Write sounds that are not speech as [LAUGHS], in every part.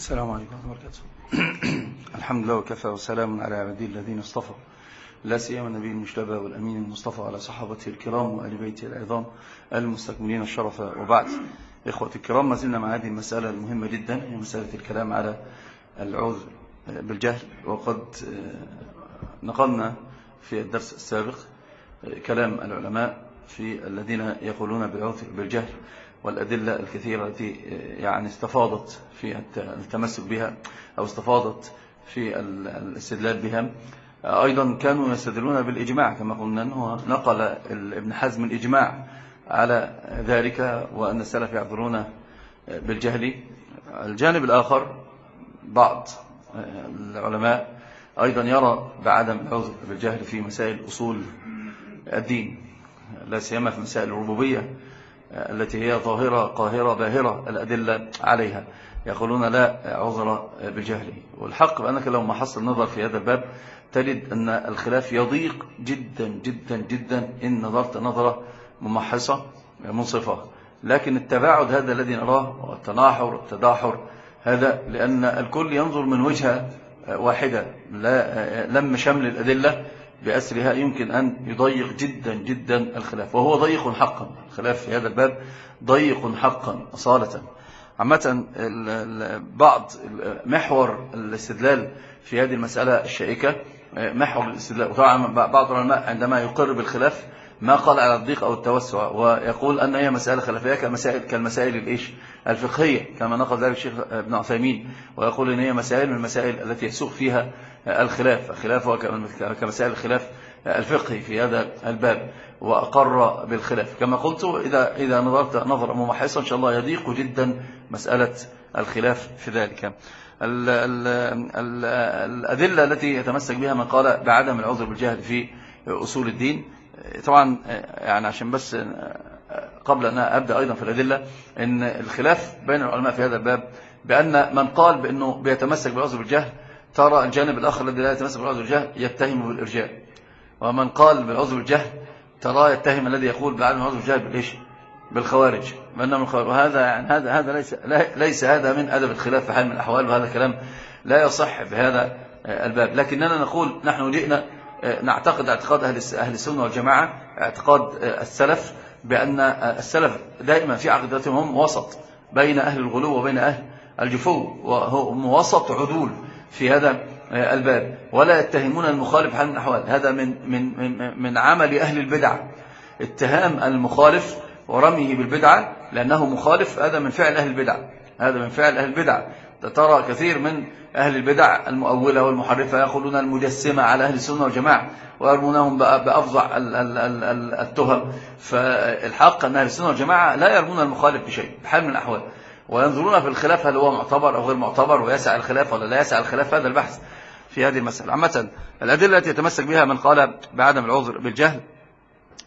السلام عليكم ورحمة الله وبركاته. [CLEARS THROAT] الحمد لله وكفى وسلام على عبده الذين اصطفى. لا سيما النبي المجتبى والأمين المصطفى على صحابته الكرام وآل بيته العظام المستكملين الشرف وبعد. إخوة الكرام ما زلنا مع هذه المسألة المهمة جدا هي مسألة الكلام على العذر بالجهل. وقد آه، نقلنا في الدرس السابق آه، كلام العلماء في الذين يقولون بالعذر بالجهل. والأدلة الكثيرة التي آه، يعني استفاضت في التمسك بها أو استفاضت في الاستدلال بها. آه، أيضا كانوا يستدلون بالإجماع كما قلنا أنه نقل ابن حزم الإجماع على ذلك وأن السلف يعذرون آه، بالجهل. الجانب الآخر بعض العلماء أيضا يرى بعدم العذر بالجهل في مسائل أصول الدين لا سيما في مسائل الربوبية. التي هي ظاهرة قاهرة باهرة الأدلة عليها. يقولون لا عذر بجهله. والحق بأنك لو ما حصل نظر في هذا الباب تجد أن الخلاف يضيق جدا جدا جدا إن نظرت نظرة ممحصة منصفة. لكن التباعد هذا الذي نراه والتناحر والتداحر هذا لأن الكل ينظر من وجهة واحدة لا لم شمل الأدلة. بأسرها يمكن أن يضيق جدا جدا الخلاف. وهو ضيق حقا. الخلاف في هذا الباب ضيق حقا أصالة. عامة بعض محور الاستدلال في هذه المسألة الشائكة محور الاستدلال وطبعا بعض العلماء عندما يقر بالخلاف ما قال على الضيق أو التوسع ويقول أن هي مسألة خلافية كمسائل, كالمسائل الإيش؟ الفقهية كما نقل ذلك الشيخ ابن عثيمين ويقول أن هي مسائل من المسائل التي يسوق فيها الخلاف الخلاف هو كمسائل الخلاف الفقهي في هذا الباب وأقر بالخلاف. كما قلت إذا, إذا نظرت نظرة ممحصة إن شاء الله يضيق جدا مسألة الخلاف في ذلك. ال ال ال الأدلة التي يتمسك بها من قال بعدم العذر بالجهد في أصول الدين طبعا آه، يعني عشان بس آه، قبل أن أبدأ أيضا في الأدلة أن الخلاف بين العلماء في هذا الباب بأن من قال بأنه بيتمسك بالعذر بالجهل ترى الجانب الآخر الذي لا يتمسك بالعذر بالجهل يتهم بالإرجاء. ومن قال بالعذر بالجهل ترى يتهم الذي يقول بعلم العذر بالجهل بالإيش؟ بالخوارج. من الخوارج؟ وهذا يعني هذا هذا ليس ليس هذا من أدب الخلاف في حال من الأحوال وهذا كلام لا يصح في هذا آه، الباب. لكننا نقول نحن جئنا نعتقد اعتقاد أهل السنة والجماعة اعتقاد آه، السلف بأن آه، السلف دائما في عقدتهم وسط بين أهل الغلو وبين أهل الجفو وهم وسط عدول في هذا آه، الباب. ولا يتهمون المخالف حال من الأحوال. هذا من, من, من عمل أهل البدعة اتهام المخالف ورميه بالبدعة لأنه مخالف هذا من فعل أهل البدعة هذا من فعل أهل البدعة ترى كثير من أهل البدع المؤولة والمحرفة يقولون المجسمة على أهل السنة والجماعة ويرمونهم بأفظع التهم. فالحق أن أهل السنة والجماعة لا يرمون المخالف بشيء بحال من الأحوال. وينظرون في الخلاف هل هو معتبر أو غير معتبر ويسع الخلاف ولا لا يسع الخلاف هذا البحث في هذه المسألة. عامة الأدلة التي يتمسك بها من قال بعدم العذر بالجهل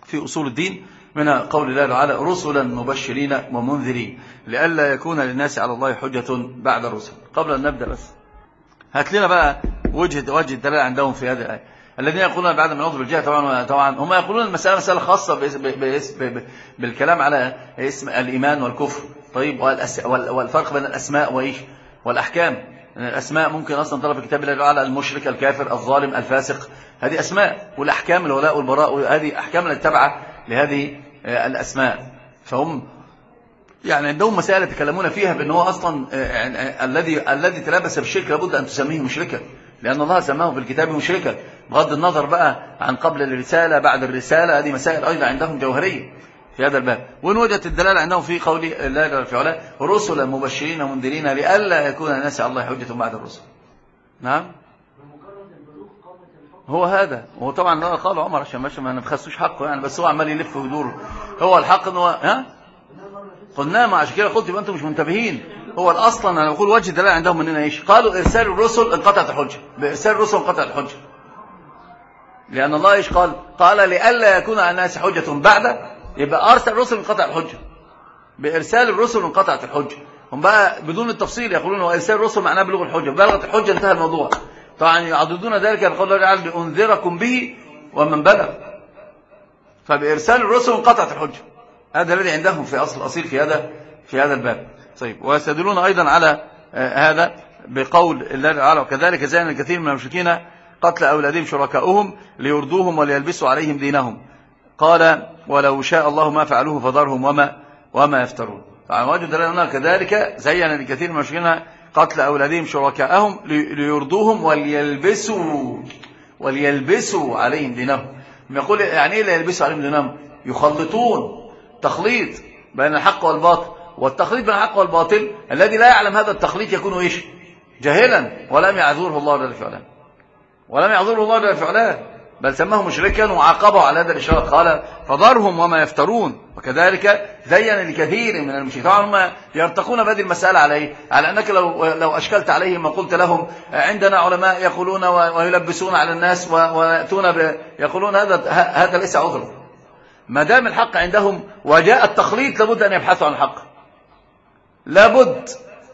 في أصول الدين من قول الله تعالى رسلا مبشرين ومنذرين لئلا يكون للناس على الله حجة بعد الرسل. قبل أن نبدأ بس. هات لنا بقى وجه وجه الدلالة عندهم في هذه الآية. الذين يقولون بعد من نطلب الجهة طبعا طبعا هم يقولون المسألة مسألة خاصة بالكلام على اسم الإيمان والكفر. طيب والفرق بين الأسماء وإيش؟ والأحكام. الأسماء ممكن أصلا طلب في كتاب الله تعالى المشرك الكافر الظالم الفاسق. هذه أسماء. والأحكام الولاء والبراء هذه أحكام التبعة لهذه آه، الأسماء. فهم يعني عندهم مسائل يتكلمون فيها بأن هو أصلا آه، يعني، آه، الذي الذي تلبس بالشرك لابد أن تسميه مشركا. لأن الله سماه في الكتاب مشركا. بغض النظر بقى عن قبل الرسالة بعد الرسالة هذه مسائل أيضا عندهم جوهرية في هذا الباب. وإن وجدت الدلالة أنه في قول الله في علاه رسلا مبشرين ومنذرين لألا يكون الناس الله حجة بعد الرسل. نعم؟ هو هذا. هو طبعا قال عمر عشان ماشي ما نبخسوش حقه يعني بس هو عمال يلف ويدور. هو الحق ان هو ها؟ قلنا ما عشان كده قلت يبقى أنتم مش منتبهين. هو أصلا أنا بقول وجه دلاله عندهم مننا إيش؟ قالوا إرسال الرسل انقطعت الحجة. بارسال الرسل انقطعت الحجة. لأن الله إيش قال؟ قال لئلا يكون على الناس حجة بعد. يبقى أرسل الرسل انقطع الحجة. بإرسال الرسل انقطعت الحجة. هم بقى بدون التفصيل يقولون هو إرسال الرسل معناه بلوغ الحجة. بلغت الحجة انتهى الموضوع. طبعا يعضدون ذلك يقول الله تعالى لأنذركم به ومن بلغ. فبإرسال الرسل انقطعت الحجة. هذا الذي عندهم في أصل أصيل في هذا في هذا الباب. طيب ويستدلون أيضا على آه، هذا بقول الله تعالى وكذلك زين الكثير من المشركين قتل أولادهم شركاؤهم ليرضوهم وليلبسوا عليهم دينهم. قال ولو شاء الله ما فعلوه فضرهم وما وما يفترون. فعلى وجه دلالنا كذلك زين الكثير من المشركين قتل أولادهم شركاءهم ليرضوهم وليلبسوا وليلبسوا عليهم دينهم. يقول يعني إيه ليلبسوا عليهم دينهم؟ يخلطون تخليط بين الحق والباطل. والتخليط بين الحق والباطل الذي لا يعلم هذا التخليط يكون إيش؟ جاهلا. ولم يعذره الله جل فعلا ولم يعذره الله جل فعلا بل سماه مشركا وعاقبه على هذا الإشارة. قال فضرهم وما يفترون. وكذلك زين لكثير من المشركين. هم يرتقون بهذه المسألة عليه. على أنك لو, لو أشكلت عليهم وقلت لهم عندنا علماء يقولون ويلبسون على الناس ويأتون يقولون هذا هذا ليس عذرا ما دام الحق عندهم وجاء التخليط لابد أن يبحثوا عن الحق. لابد.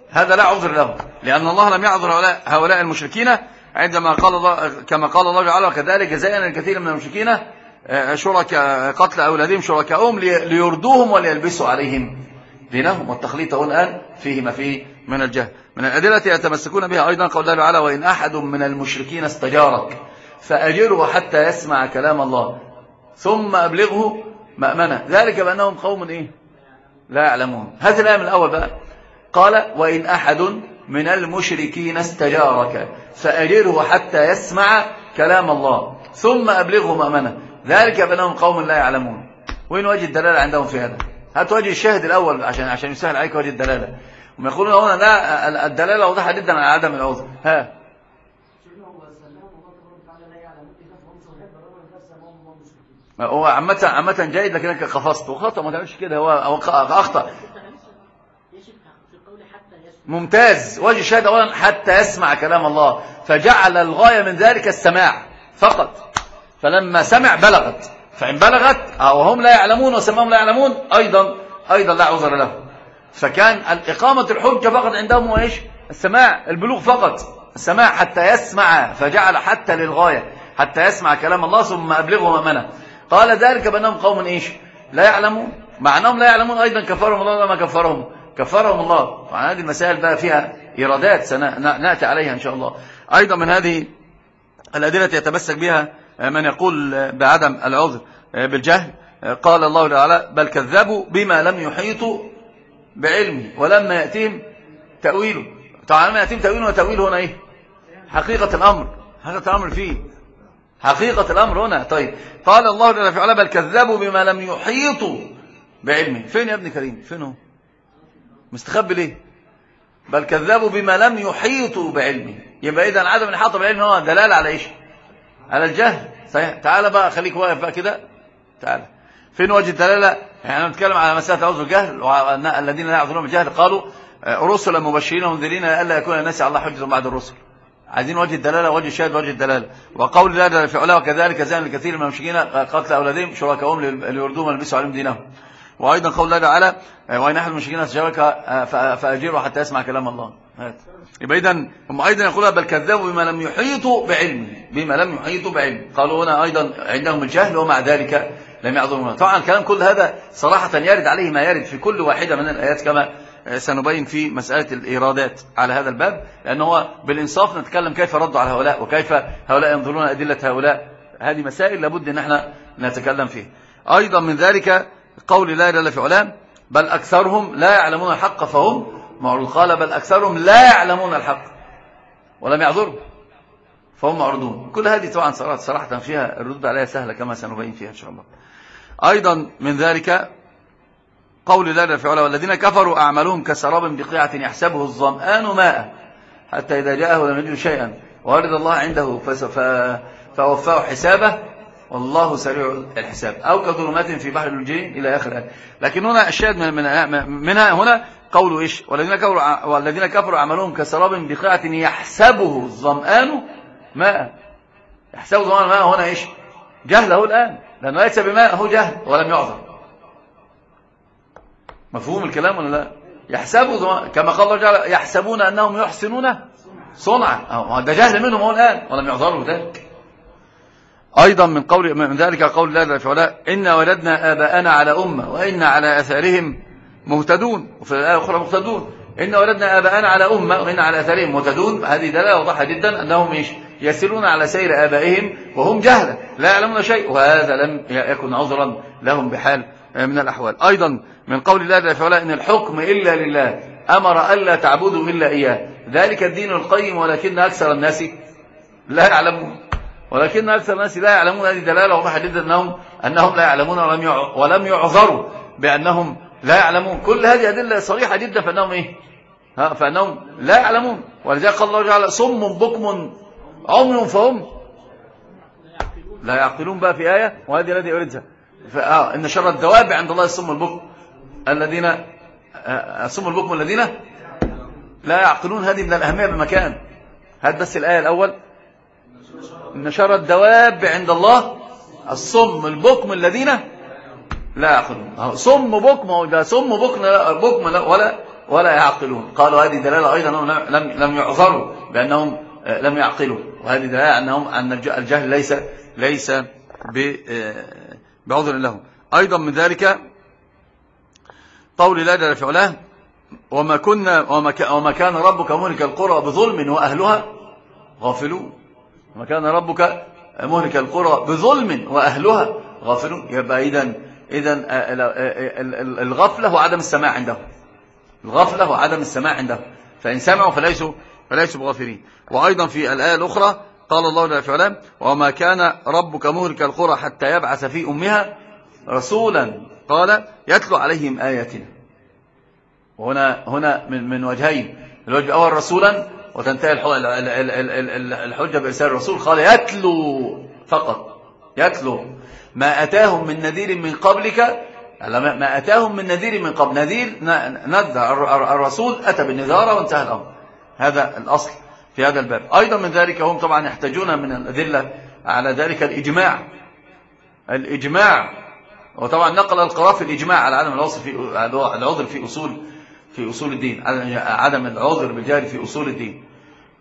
هذا لا عذر لهم. لأن الله لم يعذر هؤلاء المشركين. عندما قال الله كما قال الله تعالى وكذلك زين الكثير من المشركين آه، شركاء قتل أولادهم شركاءهم ليردوهم وليلبسوا عليهم دينهم والتخليط هو الآن فيه ما فيه من الجهل من الأدلة يتمسكون بها أيضا قول الله تعالى وإن أحد من المشركين استجارك فأجره حتى يسمع كلام الله ثم أبلغه مأمنة. ذلك بأنهم قوم إيه؟ لا يعلمون. هذا الآية من الأول بقى. قال وإن أحد من المشركين استجارك. فأجره حتى يسمع كلام الله. ثم أبلغه مأمنة. ذلك بأنهم قوم لا يعلمون. وين وجه الدلالة عندهم في هذا؟ هات وجه الشاهد الأول عشان عشان يسهل عليك وجه الدلالة. وما يقولون هنا لا الدلالة واضحة جدا على عدم العوض. ها. هو عامة عامة جيد لكنك قفصت. وخطأ ما تعملش كده. هو أخطأ. ممتاز. وجه الشاهد أولا حتى يسمع كلام الله. فجعل الغاية من ذلك السماع فقط. فلما سمع بلغت. فإن بلغت أو هم لا يعلمون وسماهم لا يعلمون أيضا أيضا لا عذر له. فكان الإقامة الحجة فقط عندهم وإيش السماع البلوغ فقط. السماع حتى يسمع فجعل حتى للغاية حتى يسمع كلام الله ثم أبلغه مأمنة قال ذلك بأنهم قوم إيش؟ لا يعلمون. مع أنهم لا يعلمون أيضا كفرهم الله ما كفرهم. كفرهم الله. فهذه المسائل بقى فيها إيرادات سنأتي عليها إن شاء الله. أيضا من هذه الأدلة يتمسك بها من يقول بعدم العذر بالجهل قال الله تعالى بل كذبوا بما لم يحيطوا بعلمه ولما يأتيهم تأويله. طبعا لما يأتيهم تأويله وتأويله هنا إيه؟ حقيقة الأمر. حقيقة الأمر فيه حقيقة الأمر هنا. طيب قال الله تعالى بل كذبوا بما لم يحيطوا بعلمه. فين يا ابن كريم؟ فين هو؟ مستخبي ليه؟ بل كذبوا بما لم يحيطوا بعلمه. يبقى إذا عدم الإحاطة بعلمه هو دلالة على إيش؟ على الجهل. صحيح. تعال بقى خليك واقف بقى كده. تعال. فين وجه الدلالة؟ يعني نتكلم على مسألة عذر الجهل الذين لا يعذرون بالجهل. قالوا رسلا مبشرين ومنذرين الا يكون الناس على الله حجة بعد الرسل. عايزين وجه الدلالة وجه الشاهد وجه الدلالة. وقول لا في علا وكذلك زين الكثير من المشركين قتل أولادهم شركاؤهم ليردوهم ويلبسوا عليهم دينهم. وأيضا قول الله تعالى وإن أحد المشركين أسجبك فأجيره حتى يسمع كلام الله. هات. يبقى إذا هم أيضا يقولها بل كذبوا بما لم يحيطوا بعلمه بما لم يحيطوا بعلمه. قالوا هنا أيضا عندهم الجهل ومع ذلك لم يعظموا طبعا الكلام كل هذا صراحة يرد عليه ما يرد في كل واحدة من الآيات كما سنبين في مسألة الإيرادات على هذا الباب لأنه هو بالإنصاف نتكلم كيف ردوا على هؤلاء وكيف هؤلاء ينظرون أدلة هؤلاء. هذه مسائل لابد أن إحنا نتكلم فيها. أيضا من ذلك قول لا إله إلا في علام بل أكثرهم لا يعلمون الحق فهم معرض قال بل أكثرهم لا يعلمون الحق ولم يعذروا فهم معرضون. كل هذه طبعا صراحة فيها الرد عليها سهلة كما سنبين فيها إن شاء الله. أيضا من ذلك قول لا جل في علام والذين كفروا أعملهم كسراب بقيعة يحسبه الظمآن ماء حتى إذا جاءه لم يجد شيئا. وأرد الله عنده فوفاه حسابه والله سريع الحساب. أو كظلمات في بحر الجي إلى آخر آية لكن هنا الشاهد من منها هنا قوله إيش؟ والذين كفروا, والذين كفروا عملهم كسراب بقاعة يحسبه الظمآن ماء. يحسبه الظمآن ماء هنا إيش؟ جهله الآن. لأنه ليس بماء هو جهل ولم يعذر مفهوم الكلام ولا لا؟ يحسبوا كما قال الله جعل يحسبون أنهم يحسنون صنعا. ده جهل منهم هو الآن ولم يعذروا ذلك. أيضا من قول من ذلك قول الله في علاء إن ولدنا آباءنا على أمة وإن على أثارهم مهتدون. وفي الآية الأخرى مهتدون. إن ولدنا آباءنا على أمة وإن على أثارهم مهتدون. هذه دلالة واضحة جدا أنهم يسيرون على سير آبائهم وهم جهلة لا يعلمون شيء. وهذا لم يكن عذرا لهم بحال من الأحوال. أيضا من قول الله في علاء إن الحكم إلا لله أمر ألا تعبدوا إلا إياه. ذلك الدين القيم ولكن أكثر الناس لا يعلمون. ولكن أكثر الناس لا يعلمون هذه دلالة واضحة جدا أنهم, أنهم لا يعلمون ولم ولم يعذروا بأنهم لا يعلمون. كل هذه أدلة صريحة جدا فأنهم إيه؟ ها فأنهم لا يعلمون. ولذلك الله جعل صم بكم عمي فهم لا يعقلون بقى في آية وهذه الذي أريدها. آه، إن شر الدواب عند الله الصم البكم الذين آه، آه، الصم البكم الذين لا يعقلون. هذه من الأهمية بمكان. هات بس الآية الأول. نشر الدواب عند الله. الصم البكم الذين لا يعقلون صم بكم ده صم بكم لا بكم لا ولا ولا يعقلون. قالوا هذه دلالة أيضا أنهم لم لم يعذروا بأنهم آه، لم يعقلوا وهذه دلالة أنهم أن الجهل ليس ليس آه، بعذر لهم. أيضا من ذلك قول لا جل في علاه وما كنا وما كان ربك مهلك القرى بظلم وأهلها غافلون. وكان ربك مهلك القرى بظلم وأهلها غافلون. يبقى إذن, إذن آه، آه، آه، الغفلة وعدم السماع عنده. الغفلة وعدم السماع عنده. فإن سمعوا فليسوا, فليسوا بغافلين. وأيضا في الآية الأخرى قال الله جل وما كان ربك مهلك القرى حتى يبعث في أمها رسولا قال يتلو عليهم آياتنا وهنا هنا من من وجهين. الوجه الأول رسولا وتنتهي الحجة بإرسال الرسول قال يتلو فقط يتلو. ما أتاهم من نذير من قبلك ما أتاهم من نذير من قبل نذير نذر الرسول أتى بالنذارة وانتهى الأمر. هذا الأصل في هذا الباب. أيضا من ذلك هم طبعا يحتاجون من الأدلة على ذلك الإجماع. الإجماع وطبعا نقل القرافي الإجماع على عدم العذر في العذر في أصول في أصول الدين عدم العذر بالجاهل في أصول الدين.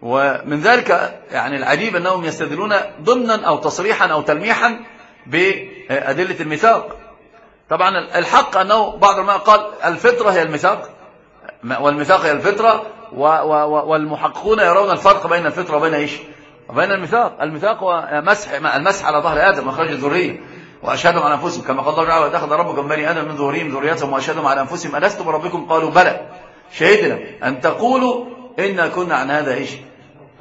ومن ذلك يعني العجيب أنهم يستدلون ضمنا أو تصريحا أو تلميحا بأدلة الميثاق. طبعا الحق أنه بعض ما قال الفطرة هي الميثاق والميثاق هي الفطرة والمحققون يرون الفرق بين الفطرة وبين إيش؟ وبين الميثاق. الميثاق هو مسح المسح على ظهر آدم وخرج الذرية وأشهدهم على أنفسهم. كما قال الله تعالى أخذ ربكم بني آدم من ظهورهم ذريتهم وأشهدهم على أنفسهم. ألست بربكم قالوا بلى. شهدنا أن تقولوا إنا كنا عن هذا إيش؟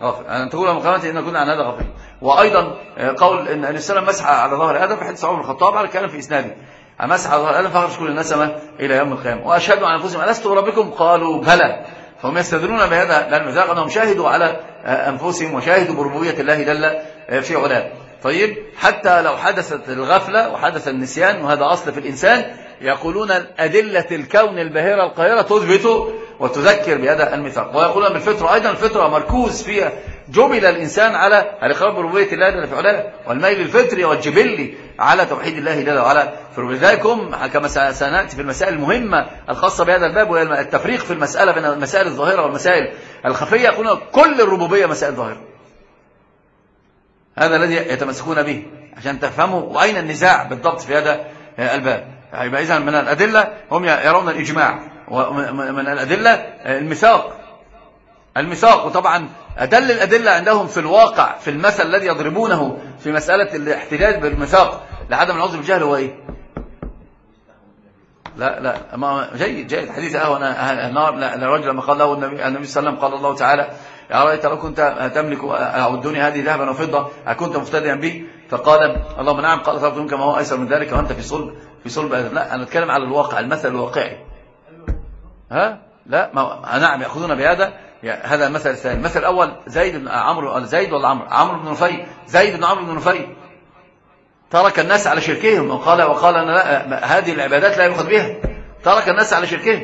غفل أن تقول مقامتي إن كنا عن هذا غفل وأيضا آه، قول إن السلام مسح على ظهر آدم في حديث عمر الخطاب على الكلام في إسناده. مسح على ظهر آدم فأخرج كل النسمة إلى يوم القيامة. وأشهدوا عن أنفسهم ألست ربكم قالوا بلى. فهم يستدلون بهذا للمذاق أنهم شاهدوا على آه، أنفسهم وشاهدوا بربوية الله دل آه، في علاه. طيب حتى لو حدثت الغفلة وحدث النسيان وهذا أصل في الإنسان يقولون أدلة الكون الباهرة القاهرة تثبت وتذكر بهذا الميثاق. ويقولون بالفطرة أيضا الفطرة مركوز فيها. جبل الإنسان على الإقرار بربوبية الله جل في علاه والميل الفطري والجبلي على توحيد الله جل وعلا. في هم كما سنأتي في المسائل المهمة الخاصة بهذا الباب وهي التفريق في المسألة بين المسائل الظاهرة والمسائل الخفية. يقولون كل الربوبية مسائل ظاهرة. هذا الذي يتمسكون به عشان تفهموا وأين النزاع بالضبط في هذا الباب. يبقى إذا من الأدلة هم يرون الإجماع. ومن الأدلة المساق. المساق وطبعا أدل الأدلة عندهم في الواقع في المثل الذي يضربونه في مسألة الاحتجاج بالمساق. لعدم العذر بالجهل هو إيه؟ لا لا ما جيد جيد. حديث أهو النار الرجل لما قال له النبي, النبي صلى الله عليه وسلم قال الله تعالى يا رأيت لو كنت تملك أو الدنيا هذه ذهبا وفضة أكنت مفتديا به فقال اللهم نعم قال طلبت منك ما هو أيسر من ذلك وأنت في صلب في صلب لا أنا أتكلم على الواقع المثل الواقعي. ها؟ لا ما آه، نعم يأخذون بهذا. هذا المثل الثاني المثل الأول زيد بن عمرو آه، زيد ولا عمرو؟ عمرو بن نفيل. زيد بن عمرو بن نفيل. ترك الناس على شركهم. وقال وقال أنا لا آه، هذه العبادات لا يؤخذ بها. ترك الناس على شركهم.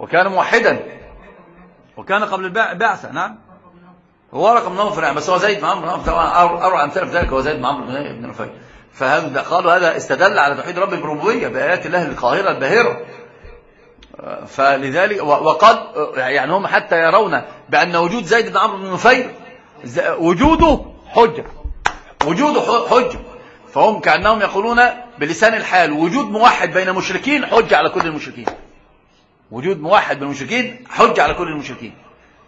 وكان موحدا. وكان قبل البعثة نعم. هو رقم نوفر بس هو زيد بن عمرو أروع أمثال في ذلك هو زيد بن عمرو بن نفيل. فهذا قالوا هذا استدل على توحيد رب الربوبية بآيات الله القاهرة الباهرة. فلذلك وقد يعني هم حتى يرون بأن وجود زيد بن عمرو بن نفير وجوده حجة وجوده حجة. فهم كأنهم يقولون بلسان الحال وجود موحد بين مشركين حجة على كل المشركين. وجود موحد بين المشركين حجة على كل المشركين.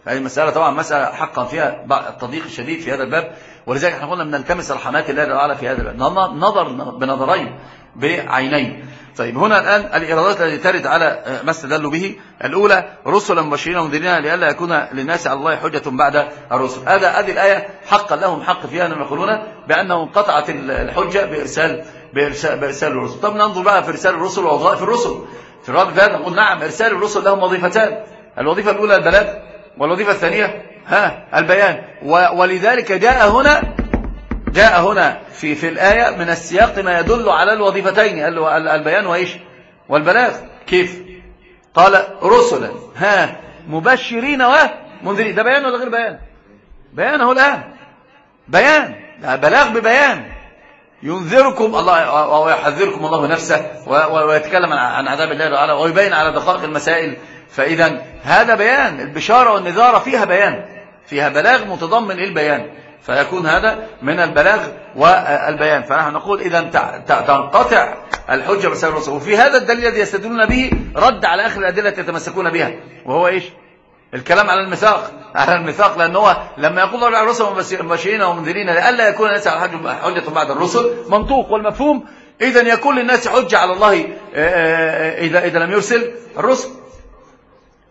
هذه المسألة طبعا مسألة حقا فيها التضييق الشديد في هذا الباب. ولذلك إحنا قلنا بنلتمس رحمات الله تعالى في هذا الباب. نظر بنظرين. بعينين. طيب هنا الآن الإرادات التي ترد على آه، ما استدلوا به. الأولى رسلا مبشرين ومنذرين لئلا يكون للناس على الله حجة بعد الرسل. هذا هذه الآية حقا لهم حق فيها أنهم يقولون بأنه انقطعت الحجة بإرسال بإرسال, بإرسال الرسل. طب ننظر بقى في إرسال الرسل ووظائف الرسل. في الرد ده نقول نعم إرسال الرسل لهم وظيفتان. الوظيفة الأولى البلاغ والوظيفة الثانية ها البيان. ولذلك جاء هنا جاء هنا في في الآية من السياق ما يدل على الوظيفتين. البيان وإيش؟ والبلاغ. كيف؟ قال رسلا. ها مبشرين ومنذرين ده بيان ولا غير بيان؟ بيان هو الآن. بيان. بلاغ ببيان. ينذركم الله ويحذركم الله نفسه ويتكلم عن عذاب الله تعالى ويبين على دقائق المسائل. فإذا هذا بيان. البشارة والنذارة فيها بيان. فيها بلاغ متضمن البيان فيكون هذا من البلاغ والبيان. فنحن نقول إذا تنقطع الحجة بسبب الرسول. وفي هذا الدليل الذي يستدلون به رد على آخر الأدلة يتمسكون بها. وهو إيش؟ الكلام على الميثاق. على الميثاق لأن هو لما يقول الله الرسل مبشرين ومنذرين لئلا يكون الناس على حجة بعد الرسل. منطوق والمفهوم. إذا يكون للناس حجة على الله آه، آه، إذا إذا لم يرسل الرسل.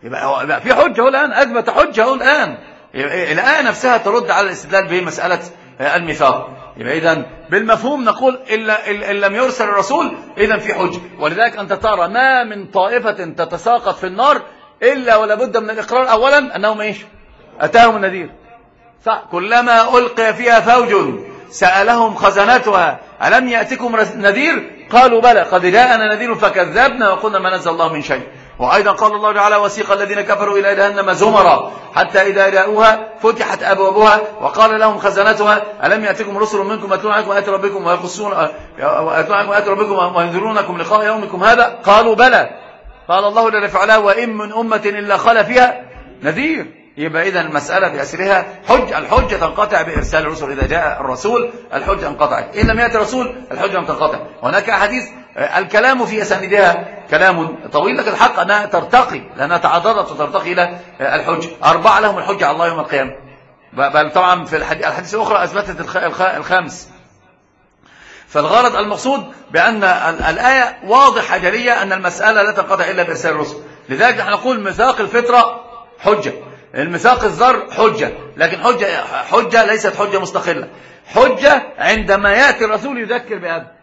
يبقى في حجة هو الآن أثبت حجة هو الآن. الآية نفسها ترد على الاستدلال بمسألة الميثاق. يبقى بالمفهوم نقول إلا إن لم يرسل الرسول إذا في حجة. ولذلك أنت ترى ما من طائفة تتساقط في النار إلا ولا بد من الإقرار أولا أنهم إيش؟ أتاهم النذير. كلما ألقي فيها فوج سألهم خزنتها ألم يأتكم نذير؟ قالوا بلى قد جاءنا نذير فكذبنا وقلنا ما نزل الله من شيء. وأيضا قال الله تعالى وسيق الذين كفروا إلى جهنم زمرا حتى إذا جاءوها فتحت أبوابها وقال لهم خزنتها ألم يأتكم رسل منكم يتلون عليكم آيات ربكم ويقصون ويتلون عليكم آيات ربكم وينذرونكم لقاء يومكم هذا؟ قالوا بلى. قال الله جل وعلا وإن من أمة إلا خلا فيها نذير. يبقى إذا المسألة بأسرها حج الحجة تنقطع بإرسال الرسل إذا جاء الرسول. الحجة انقطعت. إن لم يأتي رسول الحجة لم تنقطع. هناك أحاديث الكلام في أسامدها كلام طويل لكن الحق أنها ترتقي لأنها تعرضت وترتقي إلى الحج. أربعة لهم الحج على الله يوم القيامة. بل طبعا في الحديث الأخرى أثبتت الخامس. فالغرض المقصود بأن الآية واضحة جلية أن المسألة لا تنقطع إلا بإرسال الرسل. لذلك نحن نقول ميثاق الفطرة حجة. الميثاق الذر حجة. لكن حجة, حجة ليست حجة مستقلة. حجة عندما يأتي الرسول يذكر بأبه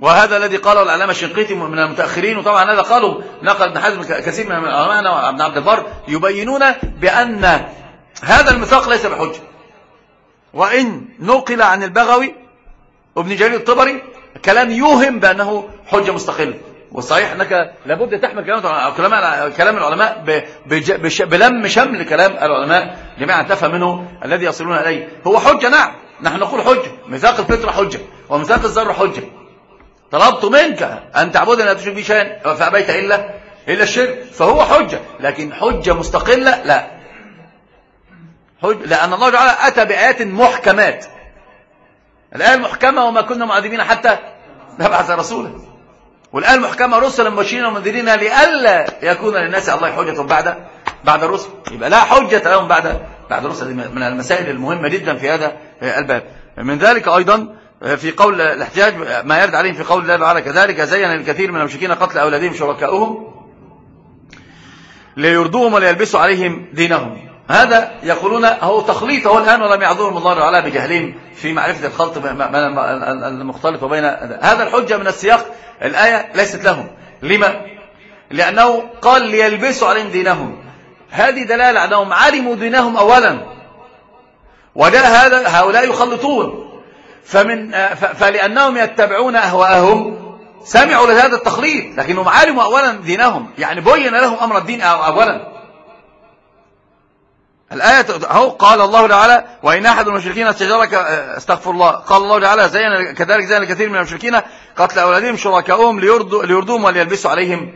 وهذا الذي قاله العلامة الشنقيطي من المتأخرين وطبعا هذا قالوا نقل ابن حزم كثير من العلماء وابن عبد البر يبينون بأن هذا الميثاق ليس بحجة. وإن نقل عن البغوي وابن جرير الطبري كلام يوهم بأنه حجة مستقلة. وصحيح أنك لابد تحمل كلام كلام كلام العلماء بلم شمل كلام العلماء جميعا تفهم منه الذي يصلون إليه. هو حجة نعم نحن نقول حجة. ميثاق الفطرة حجة وميثاق الزر حجة. طلبت منك أن تعبدني لا تشرك بي شيئا. فأبيت إلا إلا الشرك فهو حجة. لكن حجة مستقلة لا. حجة لأن الله تعالى أتى بآيات محكمات. الآية المحكمة وما كنا معذبين حتى نبعث رسولا. والآية المحكمة رسلا مبشرين ومنذرين لئلا يكون للناس الله حجة بعد بعد الرسل. يبقى لا حجة لهم بعد بعد الرسل. من المسائل المهمة جدا في هذا الباب. من ذلك أيضا في قول الاحتجاج ما يرد عليهم في قول الله تعالى كذلك زين الكثير من المشركين قتل أولادهم شركاؤهم ليردوهم وليلبسوا عليهم دينهم. هذا يقولون هو تخليط هو الآن ولم يعذرهم الله تعالى بجهلهم في معرفة الخلط بين المختلط وبين هذا الحجة من السياق. الآية ليست لهم. لما؟ لأنه قال ليلبسوا عليهم دينهم. هذه دلالة أنهم علموا دينهم أولا. وجاء هذا هؤلاء يخلطون. فمن آه، فلأنهم يتبعون أهواءهم. سمعوا لهذا التخليط لكنهم علموا أولا دينهم. يعني بين لهم أمر الدين أولا. الآية هو قال الله تعالى وإن أحد المشركين استجارك آه، استغفر الله. قال الله تعالى زين كذلك زين الكثير من المشركين قتل أولادهم شركاؤهم ليردوهم وليلبسوا عليهم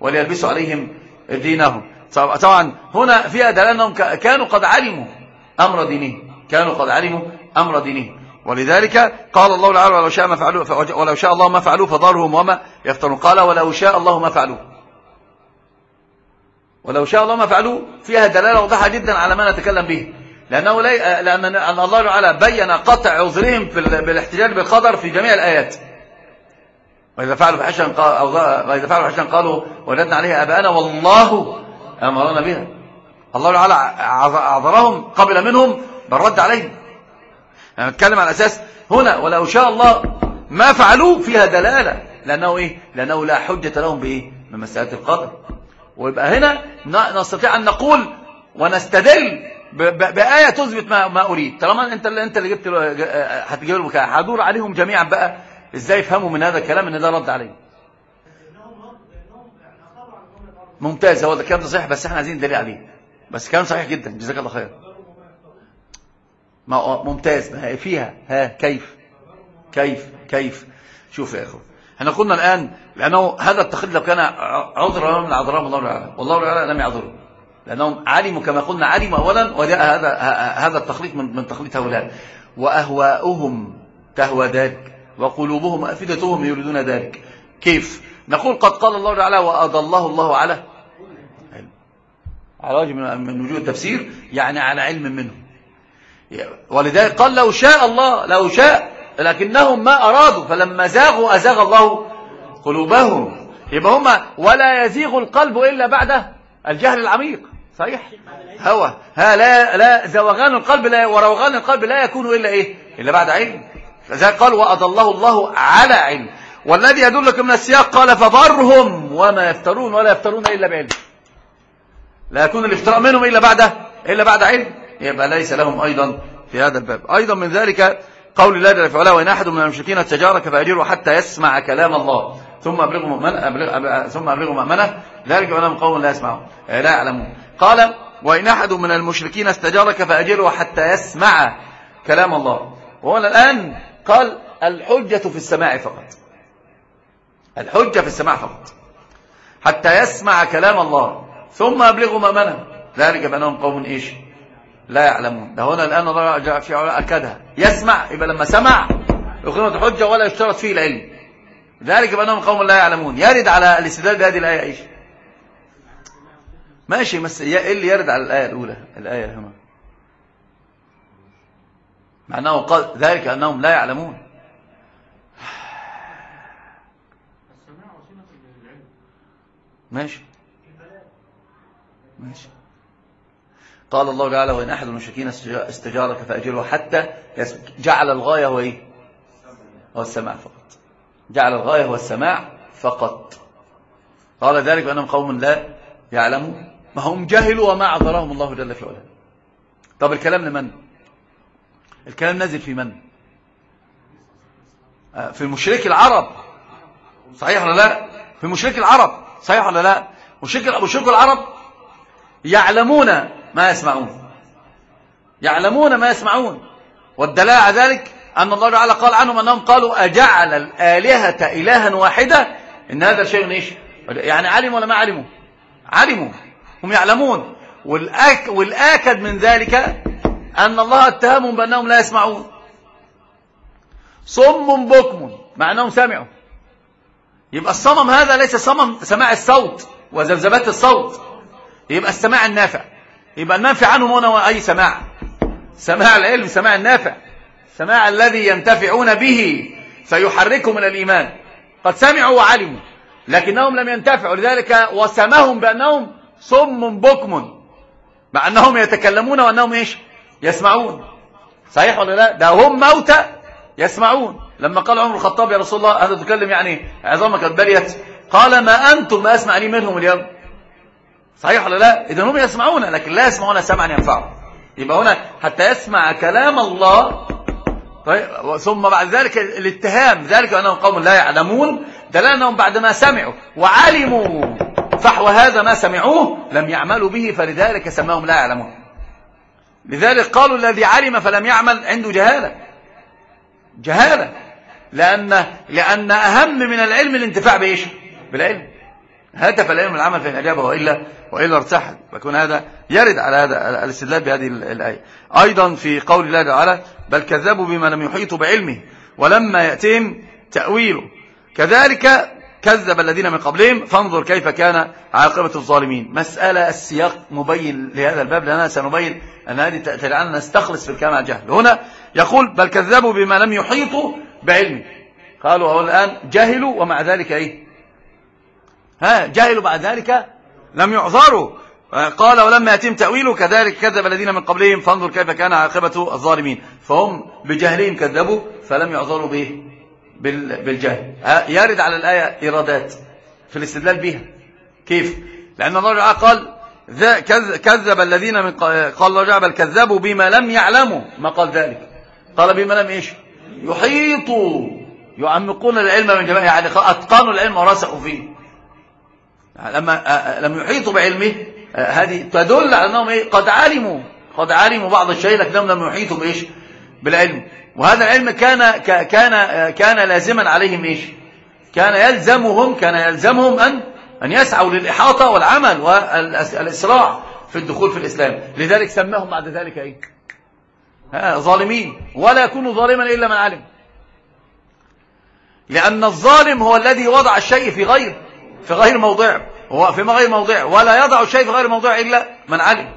وليلبسوا عليهم دينهم. طبعا هنا فيها دلالة أنهم كانوا قد علموا أمر دينهم كانوا قد علموا أمر دينهم. ولذلك قال الله تعالى ولو شاء ما فعلوه ولو شاء الله ما فعلوه فضرهم وما يفترون. قال ولو شاء الله ما فعلوه. ولو شاء الله ما فعلوه فيها دلالة واضحة جدا على ما نتكلم به. لأنه لي... لأن الله تعالى بين قطع عذرهم في بالاحتجاج بالقدر في جميع الآيات. وإذا فعلوا فحشا قال وإذا فعلوا فحشا قالوا وجدنا عليها ابانا والله أمرنا بها. الله تعالى عذرهم قبل منهم بالرد عليهم. أنا بتكلم على أساس هنا ولو شاء الله ما فعلوه فيها دلالة لأنه إيه؟ لأنه لا حجة لهم بإيه؟ من مساله القدر. ويبقى هنا نستطيع أن نقول ونستدل بآية تثبت ما, ما أريد. طالما أنت اللي أنت اللي جبت هتجيب البكاء هدور عليهم جميعا بقى إزاي يفهموا من هذا الكلام إن ده رد عليه ممتاز. هو ده كلام صحيح بس إحنا عايزين دليل عليه. بس كلام صحيح جدا. جزاك الله خير ممتاز. فيها؟ ها كيف؟ كيف؟ كيف؟ شوف يا اخوان إحنا قلنا الآن لأنه هذا التخليل لو كان عذرا من عذراء الله تعالى. والله تعالى لم يعذره. لأنهم علموا كما قلنا علموا اولا وجاء هذا هذا التخليط من من تخليط هؤلاء. وأهواؤهم تهوى ذلك وقلوبهم أفئدتهم يريدون ذلك. كيف؟ نقول قد قال الله تعالى وأضله الله على على وجه من وجوه التفسير يعني على علم منه. ولذلك قال لو شاء الله لو شاء لكنهم ما أرادوا فلما زاغوا أزاغ الله قلوبهم. يبقى هم ولا يزيغ القلب إلا بعد الجهل العميق. صحيح؟ هو. ها لا لا زوغان القلب لا وروغان القلب لا يكون إلا إيه؟ إلا بعد علم. فذلك قال وأضله الله على علم. والذي يدلك من السياق قال فضرهم وما يفترون ولا يفترون إلا بعلم. لا يكون الافتراء منهم إلا بعد إلا بعد علم. إيه، يبقى ليس لهم أيضا في هذا الباب. أيضا من ذلك قول الله جل فعلا وإن أحد من المشركين استجارك فأجيره حتى يسمع كلام الله. ثم أبلغه مؤمنة أبلغ ثم أبلغه مؤمنة ذلك وأنهم قوم لا يسمعون. إيه، لا يعلمون. قال وإن أحد من المشركين استجارك فأجره حتى يسمع كلام الله. وهنا الآن قال الحجة في السماع فقط. الحجة في السماع فقط. حتى يسمع كلام الله. ثم أبلغه مؤمنة ذلك بأنهم قوم إيش؟ لا يعلمون. ده هنا الآن جاء في علاء أكدها. يسمع. يبقى لما سمع يقيمة حجة ولا يشترط فيه العلم. ذلك بأنهم قوم لا يعلمون. يرد على الاستدلال بهذه الآية إيش؟ ماشي بس إيه اللي يرد على الآية الأولى؟ الآية هنا. معناه قال ذلك أنهم لا يعلمون. ماشي. ماشي. قال الله تعالى وإن أحد المشركين استجارك فأجره حتى جعل الغاية هو إيه؟ هو السماع فقط. جعل الغاية هو السماع فقط. قال ذلك بأنهم قوم لا يعلمون. ما هم جهلوا وما عذرهم الله جل في علاه. طب الكلام لمن؟ الكلام نازل في من؟ آه، في المشرك العرب. صحيح ولا لا؟ في المشرك العرب. صحيح ولا لا؟ مشرك العرب يعلمون ما يسمعون. يعلمون ما يسمعون. والدلائل على ذلك أن الله تعالى قال عنهم أنهم قالوا أجعل الآلهة إلها واحدة؟ إن هذا شيء إيش؟ يعني علموا ولا ما علموا؟ علموا. هم يعلمون. والأك والآكد من ذلك أن الله اتهمهم بأنهم لا يسمعون. صم بكم. مع أنهم سمعوا يبقى الصمم هذا ليس صمم سماع الصوت وذبذبات الصوت. يبقى السماع النافع. يبقى النافع عنهم هنا أي سماع. سماع العلم سماع النافع. سماع الذي ينتفعون به فيحركهم من الإيمان. قد سمعوا وعلموا لكنهم لم ينتفعوا. لذلك وسمهم بأنهم صم بكم مع أنهم يتكلمون وأنهم إيش؟ يسمعون. صحيح ولا لا؟ ده هم موتى يسمعون. لما قال عمر الخطاب يا رسول الله هذا تكلم يعني عظامك قد بليت قال ما أنتم ما أسمع لي منهم اليوم. صحيح ولا لا؟ اذا هم يسمعون لكن لا يسمعون سمعا ينفعهم. يبقى هنا حتى يسمع كلام الله. طيب ثم بعد ذلك الاتهام ذلك أنهم قوم لا يعلمون دلالهم بعد ما سمعوا وعلموا. فحو هذا ما سمعوه لم يعملوا به فلذلك سماهم لا يعلمون. لذلك قالوا الذي علم فلم يعمل عنده جهالة. جهالة. لأن, لأن أهم من العلم الانتفاع بإيش؟ بالعلم. هتف العلم العمل في الإجابة وإلا, وإلا ارتحل. ويكون هذا يرد على هذا الاستدلال بهذه الآية. أيضا في قول الله تعالى بل كذبوا بما لم يحيطوا بعلمه ولما يأتيهم تأويله كذلك كذب الذين من قبلهم فانظر كيف كان عاقبة الظالمين. مسألة السياق مبين لهذا الباب لأننا سنبين أن هذه تجعلنا نستخلص في الكلام عن جهل. هنا يقول بل كذبوا بما لم يحيطوا بعلمه. قالوا الآن جهلوا ومع ذلك إيه؟ ها جهلوا بعد ذلك؟ لم يعذروا. قال ولما يتم تأويله كذلك كذب الذين من قبلهم فانظر كيف كان عاقبة الظالمين. فهم بجهلهم كذبوا فلم يعذروا به بالجهل. يرد على الآية إرادات في الاستدلال بها. كيف؟ لأن الله جعل قال كذب الذين من قال الله بل كذبوا بما لم يعلموا. ما قال ذلك؟ قال بما لم إيش؟ يحيطوا. يعمقون العلم من جماعة يعني أتقانوا العلم ورسخوا فيه. لما آه، آه، لم يحيطوا بعلمه آه، هذه تدل على أنهم إيه؟ قد علموا قد علموا بعض الشيء لكنهم لم يحيطوا بإيش؟ بالعلم. وهذا العلم كان كان كان لازما عليهم إيش؟ كان يلزمهم كان يلزمهم أن أن يسعوا للإحاطة والعمل والإسراع في الدخول في الإسلام. لذلك سماهم بعد ذلك إيه؟ ظالمين. ولا يكون ظالما إلا من علم. لأن الظالم هو الذي وضع الشيء في غير في غير موضعه. في غير موضع ولا يضع الشيء في غير موضع إلا من علم.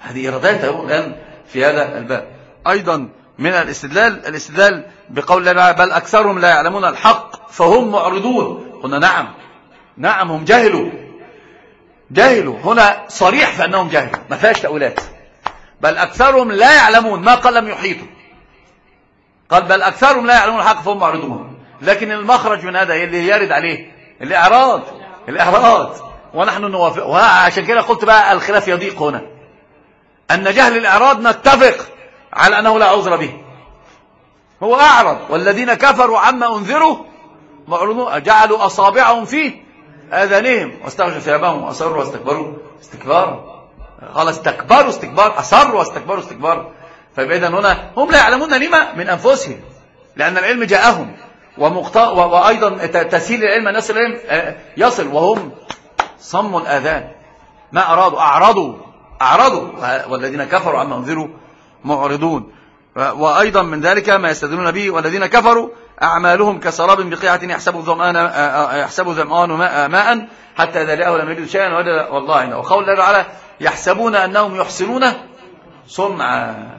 هذه إرادات الآن في هذا الباب. أيضا من الاستدلال الاستدلال بقول الله بل أكثرهم لا يعلمون الحق فهم معرضون. قلنا نعم نعم هم جهلوا جهلوا هنا صريح في أنهم جهلوا ما فيهاش تأولات بل أكثرهم لا يعلمون ما قال لم يحيطوا. قال بل أكثرهم لا يعلمون الحق فهم معرضون. لكن المخرج من هذا اللي يرد عليه الإعراض. الإعراض. ونحن نوافق. وعشان كده قلت بقى الخلاف يضيق هنا. أن جهل الإعراض نتفق على أنه لا عذر به. هو أعرض. والذين كفروا عما أنذروا جعلوا أصابعهم في آذانهم. واستغشوا ثيابهم. وأصروا واستكبروا. استكبارا قال استكبروا استكبار. أصروا واستكبروا استكبارا فبعيدا هنا هم لا يعلمون لما من أنفسهم. لأن العلم جاءهم. وأيضا تسهيل العلم الناس العلم آه، يصل وهم صموا الآذان. ما أرادوا أعرضوا أعرضوا والذين كفروا عما أنذروا معرضون. وأيضا من ذلك ما يستدلون به والذين كفروا أعمالهم كسراب بقيعة يحسب الظمآن آه، آه، يحسب الظمآن ماء حتى إذا لأه لم يجد شيئا والله إنه وقول الله تعالى يحسبون أنهم يحسنون صنعا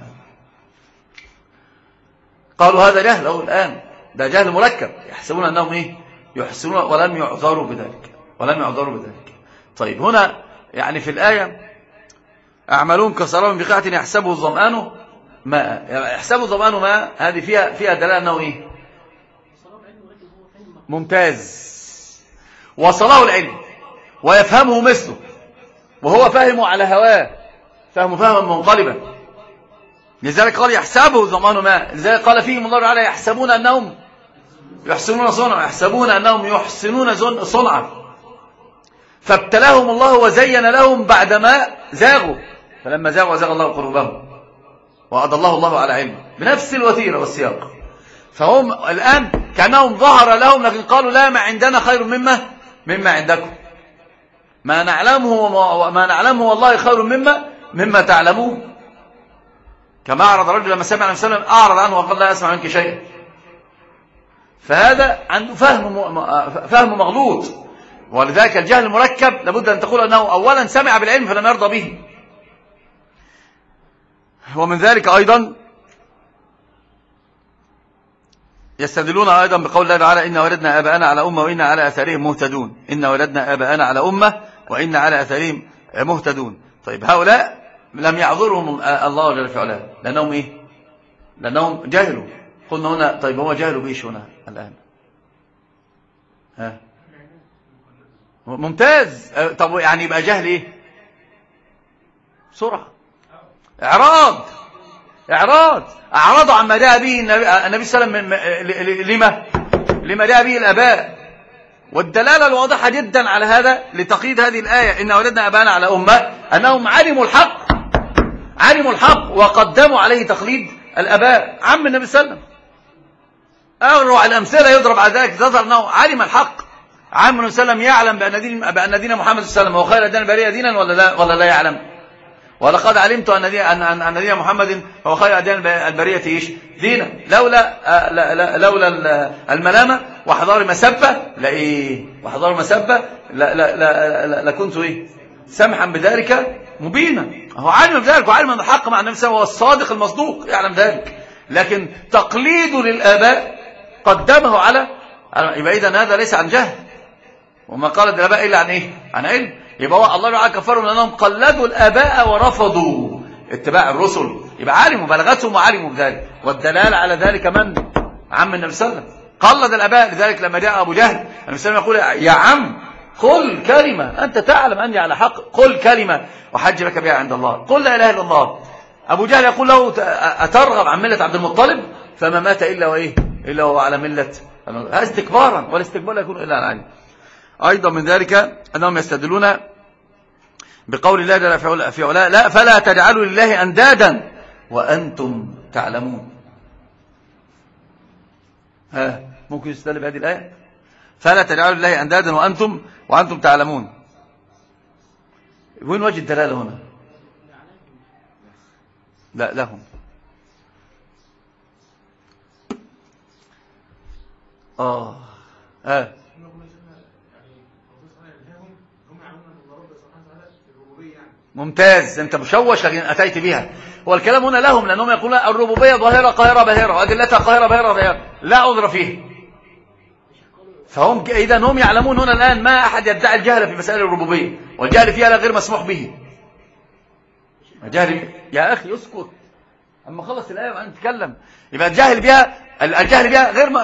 قالوا هذا جهل الآن. ده جهل مركب يحسبون أنهم إيه؟ يحسنون ولم يعذروا بذلك ولم يعذروا بذلك. طيب هنا يعني في الآية أعملون كسراب بقعة يحسبه الظمآن ماء. يحسبه الظمآن ماء هذه فيها فيها دلالة أنه إيه؟ ممتاز. وصلاه العلم ويفهمه مثله وهو فاهم على هواه فهمه فهما منقلبا. لذلك قال يحسبه الظمآن ماء. لذلك قال فيهم الله تعالى يحسبون أنهم يحسنون صنعا يحسبون أنهم يحسنون صنعا. فابتلاهم الله وزين لهم بعدما زاغوا. فلما زاغوا زاغ الله قلوبهم. وأضى الله الله على علمه بنفس الوتيرة والسياق. فهم الآن كأنهم ظهر لهم لكن قالوا لا ما عندنا خير مما مما عندكم. ما نعلمه وما نعلمه والله خير مما مما تعلمون. كما أعرض رجل لما سمع النبي صلى الله عليه وسلم أعرض عنه وقال لا أسمع منك شيئا. فهذا عنده فهم آه، فهم مغلوط. ولذلك الجهل المركب لابد أن تقول أنه أولا سمع بالعلم فلم يرضى به. ومن ذلك أيضا يستدلون أيضا بقول الله تعالى إن ولدنا آباءنا على أمة وإن على أثارهم مهتدون. إن ولدنا آباءنا على أمة وإن على أثارهم مهتدون. طيب هؤلاء لم يعذرهم الله جل وعلا. لأنهم إيه؟ لأنهم جاهلوا قلنا هنا طيب هو جاهل بإيش هنا. الآن. ها؟ ممتاز. طب يعني يبقى جهل إيه؟ بسرعة إعراض. إعراض. أعرضوا عما جاء به النبي صلى الله عليه وسلم لما؟ لما جاء به الآباء. والدلالة الواضحة جدا على هذا لتقييد هذه الآية. إن اولادنا أبانا على أمة أنهم علموا الحق. علموا الحق وقدموا عليه تقليد الآباء. عم النبي صلى الله عليه وسلم. أغروا على الأمثلة يضرب على ذلك تظهر أنه علم الحق. عامر وسلم يعلم بأن دين, بأن دين محمد صلى الله عليه وسلم هو خير الدين البرية دينا ولا لا, ولا لا يعلم. ولقد علمت أن دين, أن, أن دين محمد هو خير الدين البرية إيش؟ دينا. لولا لولا الملامة وحضار مسبة لا إيه. وحضار مسبة لا لا لا لكنت إيه؟ سمحا بذلك مبينا. هو علم بذلك وعلم أن الحق مع النفس هو الصادق المصدوق يعلم ذلك. لكن تقليده للآباء قدمه على يبقى إذا هذا ليس عن جهل. وما قال الاباء إلا عن إيه؟ عن علم. يبقى الله رعاك كفرهم لأنهم قلدوا الآباء ورفضوا اتباع الرسل. يبقى عالموا بلغتهم وعالموا بذلك. والدلال على ذلك من؟ عم النبي صلى الله عليه وسلم. قلد الآباء لذلك لما جاء أبو جهل النبي صلى الله عليه وسلم يقول يا عم قل كلمة. أنت تعلم أني على حق. قل كلمة. وحج لك بها عند الله. قل لا إله إلا الله. أبو جهل يقول له أترغب عن ملة عبد المطلب؟ فما مات إلا وإيه؟ إلا هو على ملة استكبارا والاستكبار يكون إلا عن أيضا من ذلك أنهم يستدلون بقول الله جل في علاء لا فلا تجعلوا لله أندادا وأنتم تعلمون. ها ممكن يستدل بهذه الآية؟ فلا تجعلوا لله أندادا وأنتم وأنتم تعلمون. وين وجه الدلالة هنا؟ لا لهم. آه. آه. ممتاز. انت مشوش لكن أتيت بها. هو الكلام هنا لهم لأنهم يقولون الربوبية ظاهرة قاهرة باهره وأدلتها قاهرة باهره باهره لا عذر فيه. فهم إذا هم يعلمون هنا الآن ما أحد يدعي الجهل في مسائل الربوبية. والجهل فيها لا غير مسموح به. الجهل يا أخي اسكت. أما خلص الآية وأنا اتكلم يبقى الجهل بها الجهل بها غير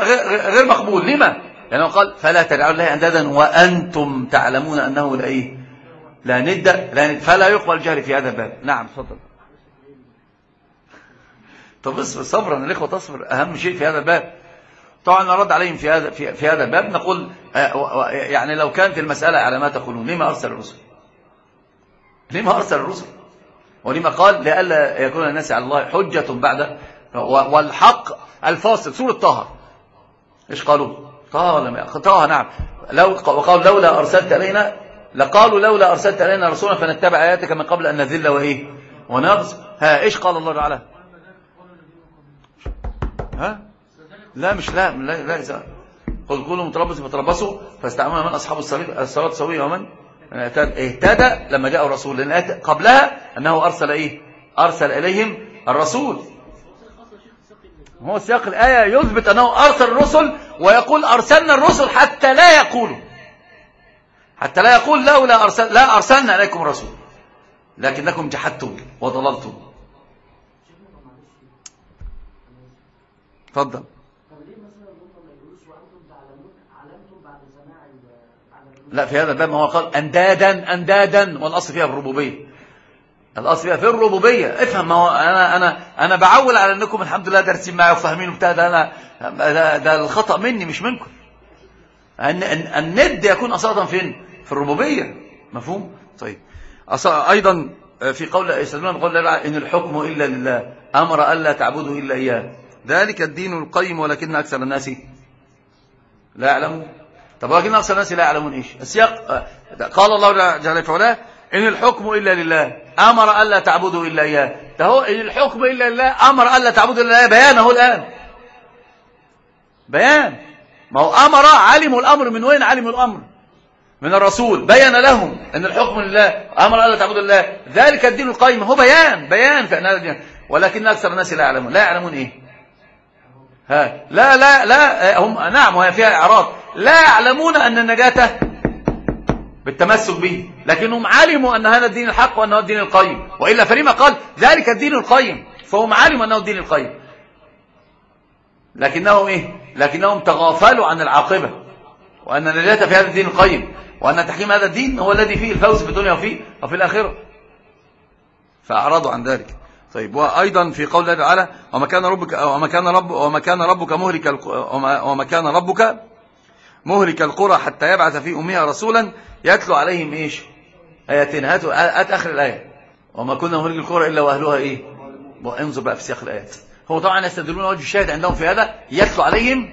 غير مقبول. لما؟ لأنه قال فلا تجعلوا الله أندادا وأنتم تعلمون أنه لا إيه؟ لا ند لا ند فلا يقبل الجهل في هذا الباب. نعم تفضل. طب اصبر صبرا الإخوة تصبر. أهم شيء في هذا الباب. طبعا نرد عليهم في هذا في, في هذا الباب. نقول آه، يعني لو كانت المسألة على ما تقولون لما أرسل الرسل؟ لما أرسل الرسل؟ ولما قال لئلا يكون الناس على الله حجة بعد والحق الفاصل سورة طه. إيش قالوا؟ طالما طه نعم. لو وقال لولا أرسلت إلينا لقالوا لولا أرسلت إلينا رسولا فنتبع آياتك من قبل أن نذل وإيه؟ ونغز. ها إيش قال الله تعالى؟ ها؟ لا مش لا لا, لا إذا قل كل متربص فتربصوا فاستعملوا من أصحاب الصلاه الصلاة سوية ومن؟ اهتدى لما جاء الرسول. لأن قبلها أنه أرسل إيه؟ أرسل إليهم الرسول. هو سياق الآية يثبت أنه أرسل الرسل ويقول أرسلنا الرسل حتى لا يقولوا. حتى لا يقول لولا أرسل لا أرسلنا إليكم رسول. لكنكم جحدتم وضللتم. اتفضل لا في هذا الباب ما هو قال أندادا أندادا والأصل فيها الربوبية. الأصل فيها في الربوبية. افهم ما هو أنا أنا أنا بعول على أنكم الحمد لله دارسين معايا وفاهمين وبتاع. ده أنا ده, ده الخطأ مني مش منكم. ان الند يكون أصلا فين؟ في الربوبية. مفهوم؟ طيب. أيضا آه، في قول يستدلون بقول الله إن الحكم إلا لله. أمر ألا تعبدوا إلا إياه. ذلك الدين القيم ولكن أكثر الناس لا يعلمون. طب ولكن أكثر الناس لا يعلمون إيش؟ السياق آه، قال الله جل وعلا إن الحكم إلا لله. أمر ألا تعبدوا إلا إياه. ده هو الحكم إلا لله أمر ألا تعبدوا إلا إياه. بيان أهو الآن. بيان. ما هو أمر علموا الأمر. من وين علموا الأمر؟ من الرسول. بين لهم أن الحكم لله. أمر ألا تعبدوا الله ذلك الدين القيم. هو بيان. بيان فانا ولكن أكثر الناس لا يعلمون. لا يعلمون إيه؟ ها. لا لا لا. هم نعم وهي فيها اعراض لا يعلمون أن النجاة بالتمسك به. لكنهم علموا أن هذا الدين الحق وأنه الدين القيم. وإلا فلما قال ذلك الدين القيم. فهم علموا أنه الدين القيم. لكنهم إيه؟ لكنهم تغافلوا عن العاقبة. وأن نجاة في هذا الدين القيم. وأن تحكيم هذا الدين هو الذي فيه الفوز في الدنيا وفي وفي الآخرة. فأعرضوا عن ذلك. طيب وأيضا في قول الله تعالى وما كان ربك وما كان رب وما كان ربك مهلك وما كان ربك مهلك القرى حتى يبعث في أمها رسولا يتلو عليهم إيش؟ آياتنا. هاتوا هات آخر الآية. وما كنا مهلك القرى إلا وأهلها إيه؟ انظر بقى في سياق الآيات. هو طبعا يستدلون وجه الشاهد عندهم في هذا. يتلو عليهم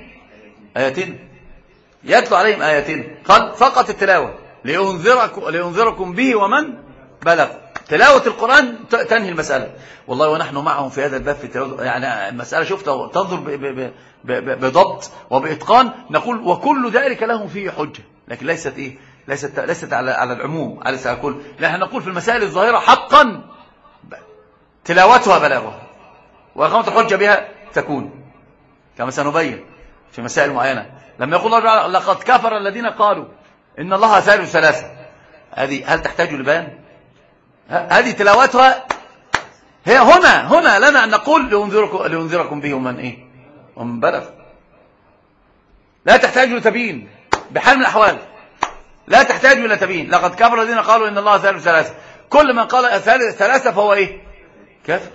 اياتنا يتلو عليهم اياتنا قال فقط التلاوة. لينذركم لينذركم به ومن بلغ. تلاوة القرآن تنهي المسألة. والله ونحن معهم في هذا الباب في التلاوة يعني المسألة شفت تنظر بضبط وبإتقان. نقول وكل ذلك لهم فيه حجة لكن ليست إيه؟ ليست ليست على على العموم. على سأقول نحن نقول في المسائل الظاهرة حقا. تلاوتها بلاغها. وإقامة الحجة بها تكون. كما سنبين في مسائل معينة. لما يقول الله لقد كفر الذين قالوا إن الله ثالث ثلاثة. هذه هل تحتاج لبان؟ هذه تلاوتها هي هنا هنا لنا أن نقول لأنذركم, لأنذركم به ومن إيه؟ ومن بلغ. لا تحتاج لتبيين بحال من الأحوال. لا تحتاج إلى تبيين. لقد كفر الذين قالوا إن الله ثالث ثلاثة. كل من قال ثلاثة فهو إيه؟ كافر.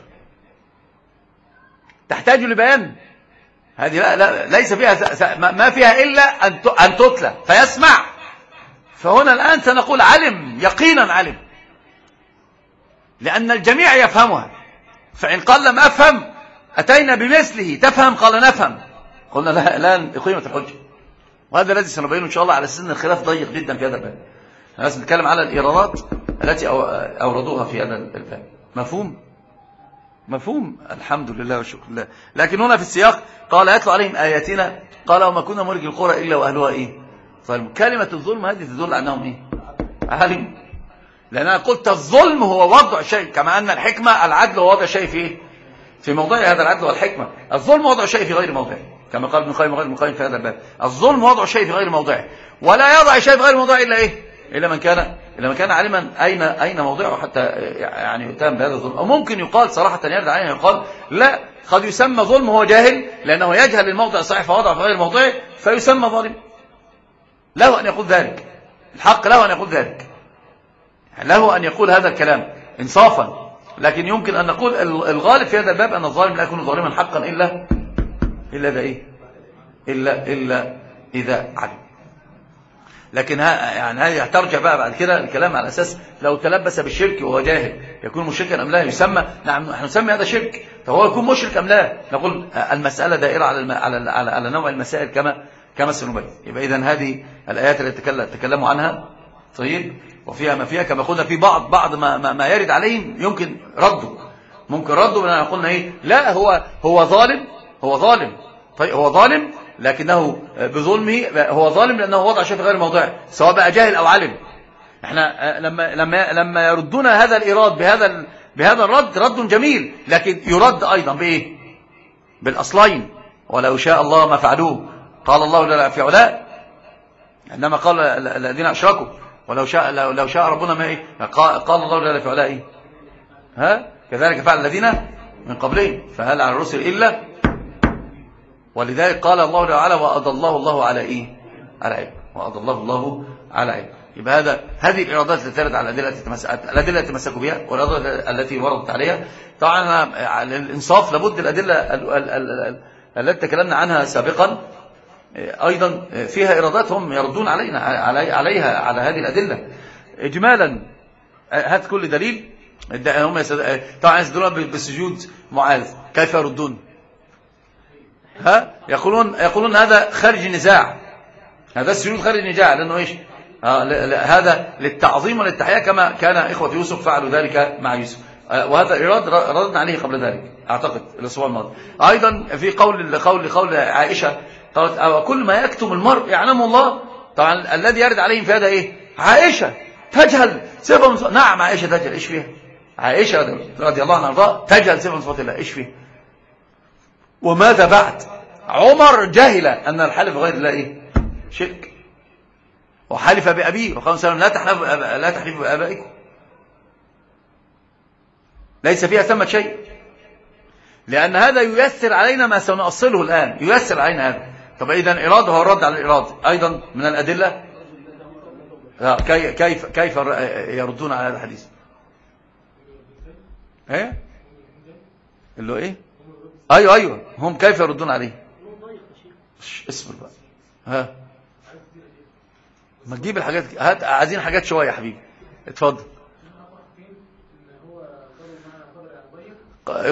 تحتاج لبيان. هذه لا, لا ليس فيها ما فيها إلا أن تتلى فيسمع. فهنا الآن سنقول علم يقينا علم. لأن الجميع يفهمها. فإن قال لم أفهم أتينا بمثله. تفهم؟ قال نفهم. قلنا لا الآن اقيمت الحجة وهذا الذي سنبينه إن شاء الله على سن الخلاف ضيق جدا في هذا الباب. لازم نتكلم على الإيرادات التي أوردوها في هذا الباب. مفهوم؟ مفهوم. الحمد لله والشكر لله. لكن هنا في السياق قال يتلو عليهم آياتنا قال وما كنا ملك القرى إلا وأهلها إيه؟ طيب، فكلمة الظلم هذه تدل أنهم إيه؟ علم لأن أنا قلت الظلم هو وضع شيء كما أن الحكمة العدل هو وضع شيء في إيه؟ في موضع هذا العدل والحكمة. الظلم وضع شيء في غير موضعه كما قال ابن القيم غير القيم في هذا الباب. الظلم وضع الشيء في غير موضعه. ولا يضع شيء في غير موضعه إلا إيه؟ إلا من كان إلا من كان عالما أين أين موضعه حتى يعني يتهم بهذا الظلم. أو ممكن يقال صراحة يرد عليه يقال لا قد يسمى ظلم هو جاهل لأنه يجهل الموضع الصحيح فوضع في غير موضعه فيسمى ظالم. له أن يقول ذلك. الحق له أن يقول ذلك. له أن يقول هذا الكلام انصافا. لكن يمكن أن نقول الغالب في هذا الباب أن الظالم لا يكون ظالما حقا إلا إلا بإيه إلا, إلا إذا علم لكن ها يعني هذه ترجع بقى بعد كده الكلام على أساس لو تلبس بالشرك وهو جاهل يكون مشركا أم لا؟ يسمى نعم نحن نسمي هذا شرك. فهو يكون مشرك أم لا؟ نقول المسألة دائرة على على على, على نوع المسائل كما كما سنبين. يبقى إذا هذه الآيات التي تكلموا عنها طيب؟ وفيها ما فيها كما قلنا في بعض بعض ما, ما, ما يرد عليهم يمكن رده. ممكن رده بأننا قلنا إيه؟ لا هو هو ظالم هو ظالم. طيب هو ظالم لكنه بظلمه هو ظالم لأنه وضع شيء في غير موضعه سواء بقى جاهل أو عالم. إحنا آه، لما لما لما يردنا هذا الإيراد بهذا بهذا الرد رد جميل لكن يرد أيضا بإيه؟ بالأصلين. ولو شاء الله ما فعلوه. قال الله جل في علاء إنما قال الذين أشركوا ولو شاء لو شاء ربنا ما إيه؟ قال الله جل في علاء إيه؟ ها؟ كذلك فعل الذين من قبلهم. فهل على الرسل إلا ولذلك قال الله تعالى وأضى الله الله على إيه؟ على إيه وأضى الله الله على إيه يبقى هذا هذه الإرادات التي ترد على الأدلة الأدلة التي تمسكوا بها والأدلة التي وردت عليها. طبعا للإنصاف لابد الأدلة التي تكلمنا عنها سابقا. أيضا فيها إراداتهم يردون علينا عليها على هذه الأدلة. إجمالا هات كل دليل. هم طبعا يسدلون بالسجود معاذ. كيف يردون؟ ها؟ يقولون يقولون هذا خارج نزاع. هذا السجود خارج نزاع لأنه إيش؟ آه، هذا للتعظيم وللتحية كما كان إخوة يوسف فعلوا ذلك مع يوسف. آه، وهذا إراد ردنا عليه قبل ذلك أعتقد الأسبوع الماضي. أيضا في قول قول قول عائشة قالت كل ما يكتم المرء يعلم الله. طبعا الذي يرد عليهم في هذا إيه؟ عائشة تجهل صفة نعم عائشة تجهل إيش فيها؟ عائشة رضي الله عنها تجهل صفة من صفات الله إيش فيها؟ وماذا بعد؟ عمر جهل أن الحلف غير الله إيه؟ شرك. وحلف بأبيه. وقال سلام لا تحلف لا تحلفوا بآبائكم. ليس فيها ثمة شيء. لأن هذا ييسر علينا ما سنؤصله الآن. ييسر علينا هذا. طب إذا إرادة هو الرد على الإرادة. أيضا من الأدلة؟ كيف كيف يردون على هذا الحديث؟ إيه؟ اللي هو إيه؟ أيوه أيوه. هم كيف يردون عليه؟ اسمر بقى ها. ما تجيب الحاجات هات عايزين حاجات شوية يا حبيبي. اتفضل.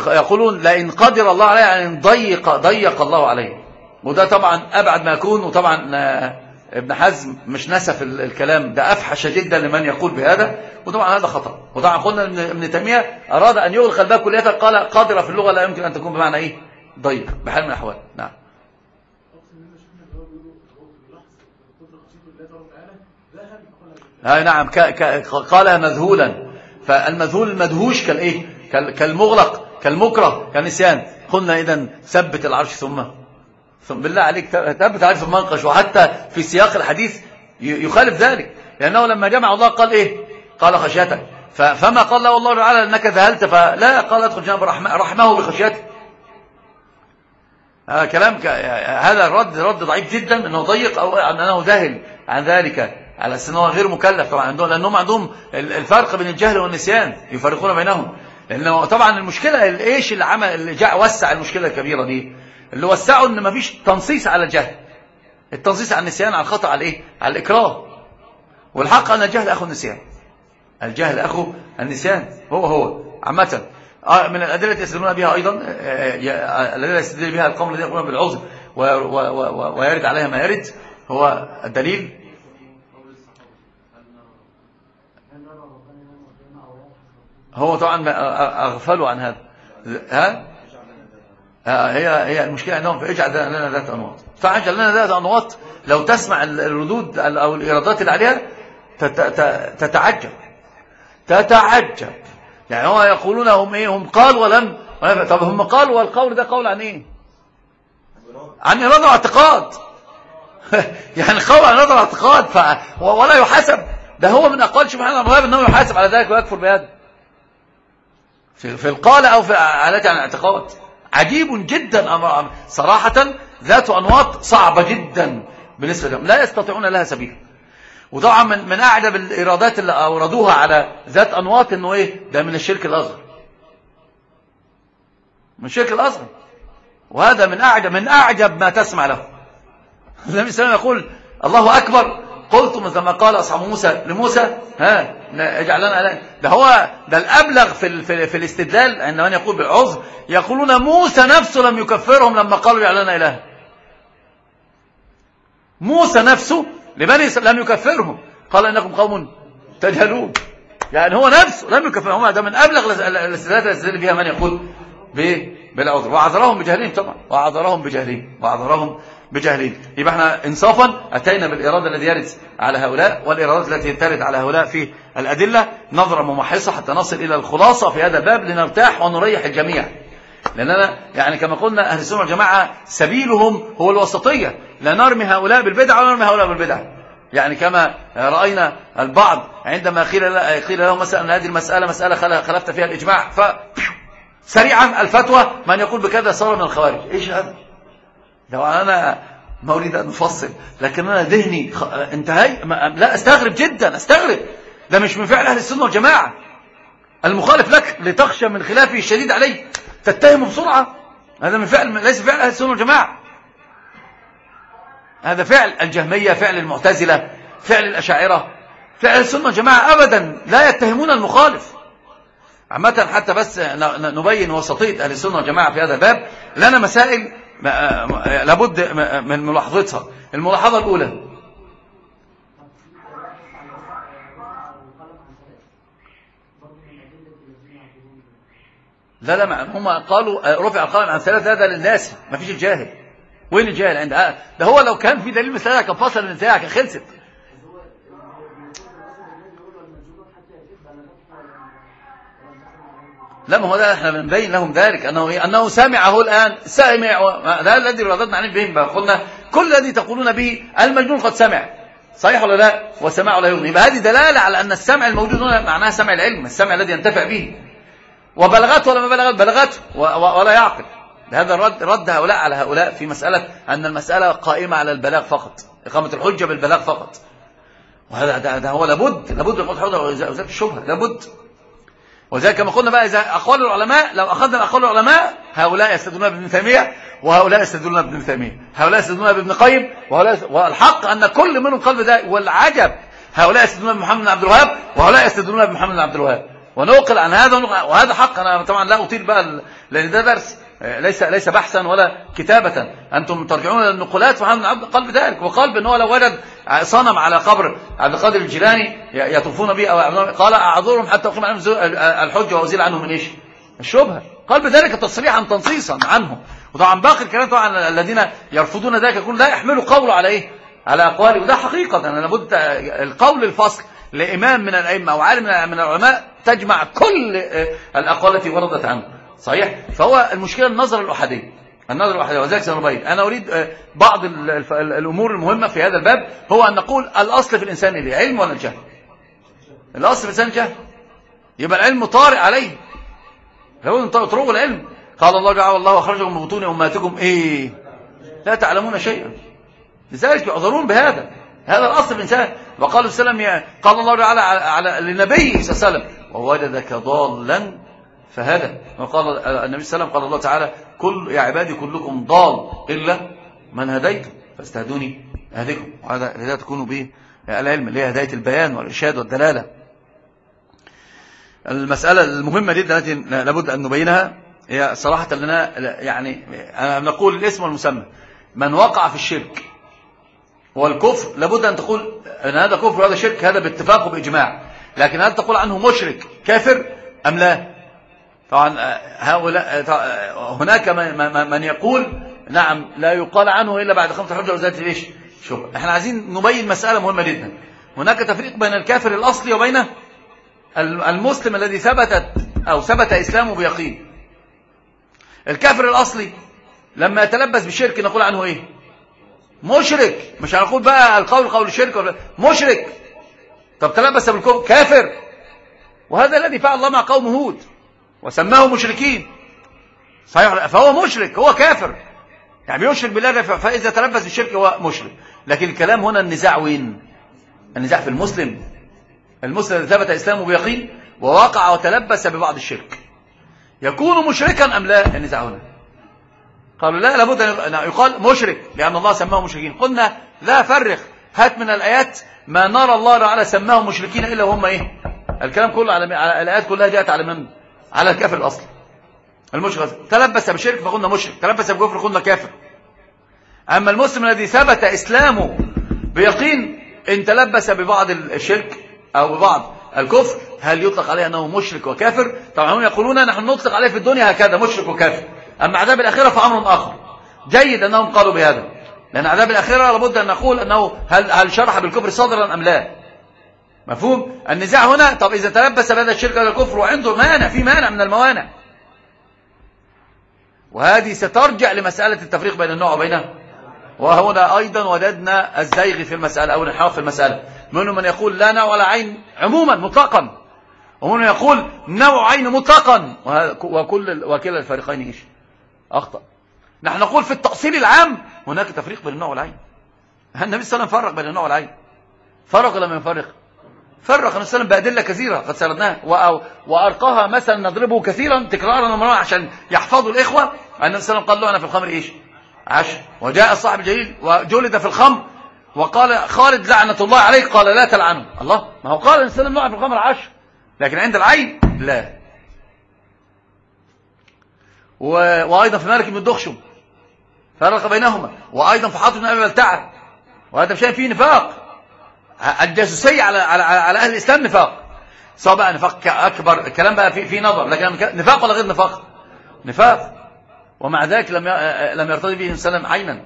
يقولون لئن قدر الله عليه ان ضيق ضيق الله عليه وده طبعا أبعد ما يكون وطبعا آه، ابن حزم مش نسف الكلام. ده أفحش جدا لمن يقول بهذا. وطبعا هذا خطأ. وطبعا قلنا إن ابن تيمية أراد أن يغلق الباب كلية قال قادرة في اللغة لا يمكن أن تكون بمعنى إيه؟ ضيق. بحال من الأحوال. نعم. هاي نعم. ك قال مذهولا. فالمذهول المدهوش كالإيه؟ كالمغلق. كالمكره. كالنسيان قلنا إذا ثبت العرش ثم ثم بالله عليك تبت عارف المنقش وحتى في سياق الحديث يخالف ذلك. لأنه لما جمع الله قال إيه؟ قال خشيتك. فما قال له الله تعالى أنك ذهلت فلا قال ادخل جنب رحمه, رحمه بخشيتك. هذا كلام هذا الرد رد ضعيف جدا إنه ضيق أو أنه ذاهل عن ذلك. على أساس إنه غير مكلف طبعا. عندهم لأنهم عندهم الفرق بين الجهل والنسيان يفرقون بينهم. لأنه طبعا المشكلة إيش اللي عمل اللي جاء وسع المشكلة الكبيرة دي؟ اللي وسعوا إن مفيش تنصيص على الجهل. التنصيص على النسيان على الخطأ على إيه؟ على الإكراه. والحق أن الجهل أخو النسيان. الجهل أخو النسيان هو هو. عامة آه، من الأدلة التي يستدلون بها أيضا آه، آه، الذي يستدل بها القوم الذين يقولون بالعذر ويرد عليها ما يرد هو الدليل. هو طبعا أغفلوا عن هذا. ها؟ آه، هي هي المشكلة إنهم فاجعل لنا ذات انواط فاجعل لنا ذات انواط لو تسمع الردود أو الإيرادات اللي عليها تتعجب. تتعجب. يعني هو يقولون هم إيه؟ هم قال ولم طب هم قال والقول ده قول عن إيه؟ عن إرادة واعتقاد. [LAUGHS] يعني قول عن إرادة واعتقاد ولا يحاسب. ده هو من أقوال سبحان الله إنه يحاسب على ذلك ويكفر بهذا. في, في القال أو في التي عن اعتقاد عجيب جدا أمر صراحة ذات أنواط صعبة جدا بالنسبة لهم. لا يستطيعون لها سبيل. وطبعا من, من أعجب الإرادات اللي أوردوها على ذات أنواط أنه إيه؟ ده من الشرك الأصغر. من الشرك الأصغر. وهذا من أعجب من أعجب ما تسمع له. [LAUGHS] النبي السلام يقول الله أكبر. قلتم زي ما قال أصحاب موسى لموسى ها اجعل لنا ده هو ده الأبلغ في في, في الاستدلال إن من يقول بالعذر يقولون موسى نفسه لم يكفرهم لما قالوا اجعل لنا إله. موسى نفسه لبني لم يكفرهم. قال إنكم قوم تجهلون. يعني هو نفسه لم يكفرهم. ده من أبلغ الاستدلالات التي فيها من يقول بالعذر. وعذرهم بجهلهم طبعا. وعذرهم بجهلهم. وعذرهم بجهلين يبقى إحنا انصافا أتينا بالإرادة الذي يرد على هؤلاء والإرادات التي ترد على هؤلاء في الأدلة. نظرة ممحصة حتى نصل إلى الخلاصة في هذا الباب لنرتاح ونريح الجميع. لأننا يعني كما قلنا أهل السنة والجماعة سبيلهم هو الوسطية. لا نرمي هؤلاء بالبدعة ولا نرمي هؤلاء بالبدعة يعني كما رأينا البعض عندما قيل قيل له مثلا هذه المسألة مسألة خلفت فيها الإجماع ف سريعا الفتوى من يقول بكذا صار من الخوارج. إيش هذا؟ لو أنا أريد أن أفصل لكن أنا ذهني خ... انتهي لا أستغرب جدا أستغرب. ده مش من فعل أهل السنة والجماعة. المخالف لك لتخشى من خلافه الشديد عليه تتهمه بسرعة. هذا من فعل ليس فعل أهل السنة والجماعة. هذا فعل الجهمية فعل المعتزلة فعل الأشاعرة. فعل السنة والجماعة أبدا لا يتهمون المخالف. عامة حتى بس نبين وسطية أهل السنة والجماعة في هذا الباب لنا مسائل آه، آه، لابد آه، من ملاحظتها. الملاحظة الأولى. لا لا هم قالوا رفع القلم عن ثلاثة هذا للناس. ما فيش الجاهل. وين الجاهل عند ده هو لو كان في دليل مثلا كان فصل النزاع كان خلصت. لما هو ده إحنا بنبين لهم ذلك أنه إيه؟ أنه سامعه الآن سامع ده الذي رددنا عليه بهم قلنا كل الذي تقولون به المجنون قد سمع. صحيح ولا لا؟ وسماعه لا يغني. يبقى هذه دلالة على أن السمع الموجود هنا معناها سمع العلم السمع الذي ينتفع به. وبلغته ولا ما بلغت بلغته ولا يعقل. هذا الرد رد هؤلاء على هؤلاء في مسألة أن المسألة قائمة على البلاغ فقط إقامة الحجة بالبلاغ فقط. وهذا ده, ده هو لابد لابد من الحجة وزاد الشبهة لابد. وذلك كما قلنا بقى إذا أقوال العلماء لو أخذنا أقوال العلماء هؤلاء يستدلون بابن تيمية وهؤلاء يستدلون بابن تيمية. هؤلاء يستدلون بابن قيم وهؤلاء والحق أن كل منهم قال ده والعجب هؤلاء يستدلون بمحمد بن عبد الوهاب وهؤلاء يستدلون بمحمد بن عبد الوهاب. ونقل عن هذا وهذا حق أنا طبعا لا أطيل بقى لأن ده درس. ليس ليس بحثا ولا كتابة. أنتم ترجعون إلى النقلات سبحان الله قلب ذلك. وقال بأنه لو وجد صنم على قبر عبد القادر الجيلاني يطوفون به أو قال أعذرهم حتى أقيم عنهم الحج وأزيل عنهم من إيش؟ الشبهة. قال بذلك تصريحا تنصيصا عنه وطبعا باقي الكلام طبعا الذين يرفضون ذلك يكون لا يحملوا قوله على إيه؟ على أقواله. وده حقيقة. أنا لابد القول الفصل لإمام من الأئمة أو عالم من العلماء تجمع كل الأقوال التي وردت عنه. صحيح؟ فهو المشكلة النظر الأحادية النظر الأحادية وذلك سنبين أنا أريد آه، بعض الأمور المهمة في هذا الباب هو أن نقول الأصل في الإنسان إليه. علم ولا الجهل الأصل في الإنسان الجهل يبقى العلم طارئ عليه. لو طرق العلم. قال الله جعل الله وخرجكم من بطون أمهاتكم. إيه؟ لا تعلمون شيئا. لذلك يعذرون بهذا. هذا الأصل في الإنسان. وقال السلام قال الله تعالى على, على للنبي صلى الله عليه وسلم ووجدك ضالا فهذا وقال النبي صلى الله عليه وسلم قال الله تعالى كل يا عبادي كلكم ضال. إلا من هديتم فاستهدوني أهديكم. وهذا لذا تكونوا به العلم اللي هي هداية البيان والإرشاد والدلالة. المسألة المهمة جدا التي لابد أن نبينها هي صراحة لنا يعني نقول الاسم والمسمى من وقع في الشرك والكفر لابد أن تقول أن هذا كفر وهذا شرك هذا باتفاق وبإجماع. لكن هل تقول عنه مشرك كافر أم لا؟ طبعا آه، هؤلاء آه، آه، هناك من يقول نعم لا يقال عنه إلا بعد خمسة حجة وزادة ليش شوف إحنا عايزين نبين مسألة مهمة جدا. هناك تفريق بين الكافر الأصلي وبين المسلم الذي ثبتت أو ثبت إسلامه بيقين. الكافر الأصلي لما يتلبس بالشرك نقول عنه إيه؟ مشرك. مش هنقول بقى القول قول الشرك مشرك. طب تلبس بالكفر. كافر وهذا الذي فعل الله مع قوم هود. وسماه مشركين. صحيح فهو مشرك هو كافر. يعني يشرك بالله فإذا تلبس بالشرك هو مشرك. لكن الكلام هنا النزاع وين؟ النزاع في المسلم. المسلم الذي ثبت إسلامه بيقين ووقع وتلبس ببعض الشرك. يكون مشركا أم لا؟ النزاع هنا. قالوا لا لابد أن يقال مشرك لأن الله سماه مشركين. قلنا لا فرق. هات من الآيات ما نرى الله تعالى سماه مشركين إلا هم إيه؟ الكلام كله على الآيات كلها جاءت على من؟ على الكافر الأصلي. المشرك تلبس بشرك فقلنا مشرك. تلبس بكفر قلنا كافر. أما المسلم الذي ثبت إسلامه بيقين إن تلبس ببعض الشرك أو ببعض الكفر هل يطلق عليه أنه مشرك وكافر؟ طبعا هم يقولون نحن نطلق عليه في الدنيا هكذا مشرك وكافر. أما عذاب الأخرة فأمر آخر. جيد أنهم قالوا بهذا. لأن عذاب الأخرة لابد أن نقول أنه هل, هل شرح بالكفر صدرا أم لا؟ مفهوم؟ النزاع هنا طب إذا تلبس بهذا الشرك هذا الكفر وعنده مانع في مانع من الموانع. وهذه سترجع لمسألة التفريق بين النوع وبينه. وهنا أيضا وددنا الزيغ في المسألة أو الانحراف في المسألة. منهم من يقول لا نوع ولا عين عموما مطلقا. ومنهم يقول نوع عين مطلقا. وكل وكلا الفريقين إيش؟ أخطأ. نحن نقول في التأصيل العام هناك تفريق بين النوع والعين. النبي صلى الله عليه وسلم فرق بين النوع والعين. فرق لما يفرق؟ فرق النبي صلى الله عليه وسلم بأدلة كثيرة قد سردناها وأرقاها مثلا نضربه كثيرا تكرارا ومرارا عشان يحفظوا الإخوة النبي صلى الله عليه وسلم قال له أنا في الخمر إيش؟ عشر وجاء صاحب الجليل وجلد في الخمر وقال خالد لعنة الله عليك. قال لا تلعنه. الله. ما هو قال النبي صلى الله عليه وسلم في الخمر عشر لكن عند العين لا. وأيضا في مالك بن دخشم. فرق بينهما. وأيضا في حاطب بن أبي بلتعة. وهذا مش فيه نفاق. الجاسوسية على, على, على, أهل الإسلام نفاق. سواء بقى نفاق أكبر الكلام بقى في, في نظر لكن نفاق ولا غير نفاق؟ نفاق. ومع ذلك لم آه، لم يرتضي به الإنسان عينا.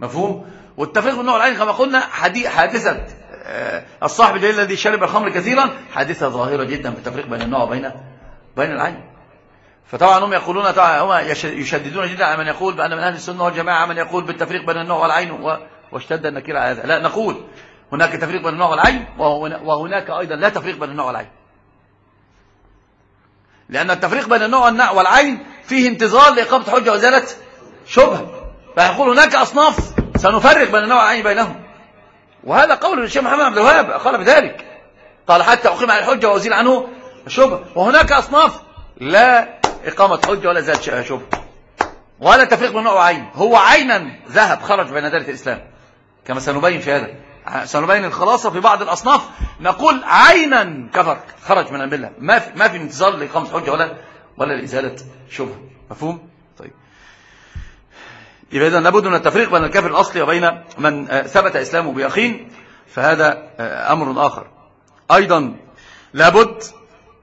مفهوم؟ والتفريق بالنوع العين كما قلنا حادثة آه، الصاحب الذي شرب الخمر كثيرا حادثة ظاهرة جدا في التفريق بين النوع وبين بين العين. فطبعا هم يقولون هم يشددون جدا على من يقول بأن من أهل السنة والجماعة من يقول بالتفريق بين النوع والعين واشتد النكير على هذا. لا نقول هناك تفريق بين النوع والعين وهناك أيضا لا تفريق بين النوع والعين لأن التفريق بين النوع والعين فيه انتظار لإقامة حجة وزالة شبهة. فيقول هناك أصناف سنفرق بين النوع والعين بينهم. وهذا قول الشيخ محمد عبد الوهاب قال بذلك. قال حتى أقيم على الحجة وأزيل عنه الشبهة وهناك أصناف لا إقامة حجة ولا زالة شبهة. ولا تفريق بين النوع وعين هو عينا ذهب خرج بين ذلك الإسلام. كما سنبين في هذا. سنبين الخلاصة في بعض الأصناف. نقول عينا كفر. خرج من الملة ما في, ما في انتظار لإقامة حجة ولا ولا لإزالة شبهة. مفهوم؟ طيب. إذا لابد من التفريق بين الكافر الأصلي وبين من آه، ثبت إسلامه بيقين فهذا آه، أمر آخر. أيضا لابد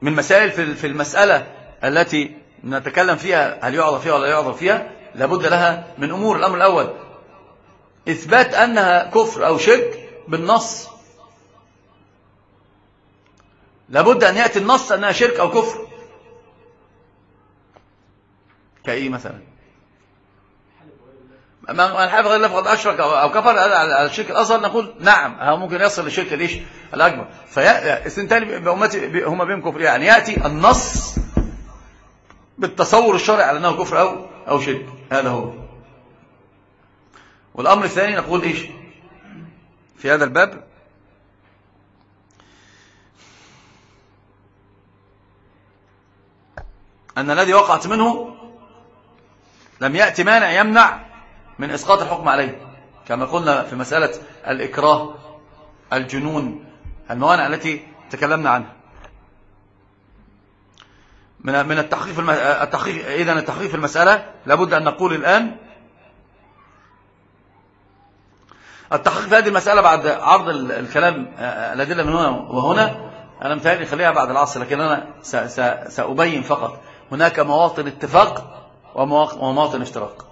من مسائل في المسألة التي نتكلم فيها هل يعظى فيها ولا يعظى فيها لابد لها من أمور. الأمر الأول إثبات أنها كفر أو شرك بالنص. لابد أن يأتي النص أنها شرك أو كفر. كأي مثلا؟ من حافظ غير الله فقد أشرك أو كفر على الشرك الأصغر نقول نعم هو ممكن يصل للشرك ليش؟ الأكبر. فالثنتان بأمتي هما بهم كفر. يعني يأتي النص بالتصور الشرعي على أنه كفر أو, أو شرك. هذا هو. والأمر الثاني نقول إيش؟ في هذا الباب أن الذي وقعت منه لم يأتي مانع يمنع من إسقاط الحكم عليه. كما قلنا في مسألة الإكراه الجنون الموانع التي تكلمنا عنها. من من التحقيق التحقيق اذا التحقيق في المسألة لابد أن نقول الآن التحقيق في هذه المسألة بعد عرض الكلام آه، آه، الأدلة من هنا وهنا. أنا متهيألي خليها بعد العصر لكن أنا سأبين فقط. هناك مواطن اتفاق ومواطن افتراق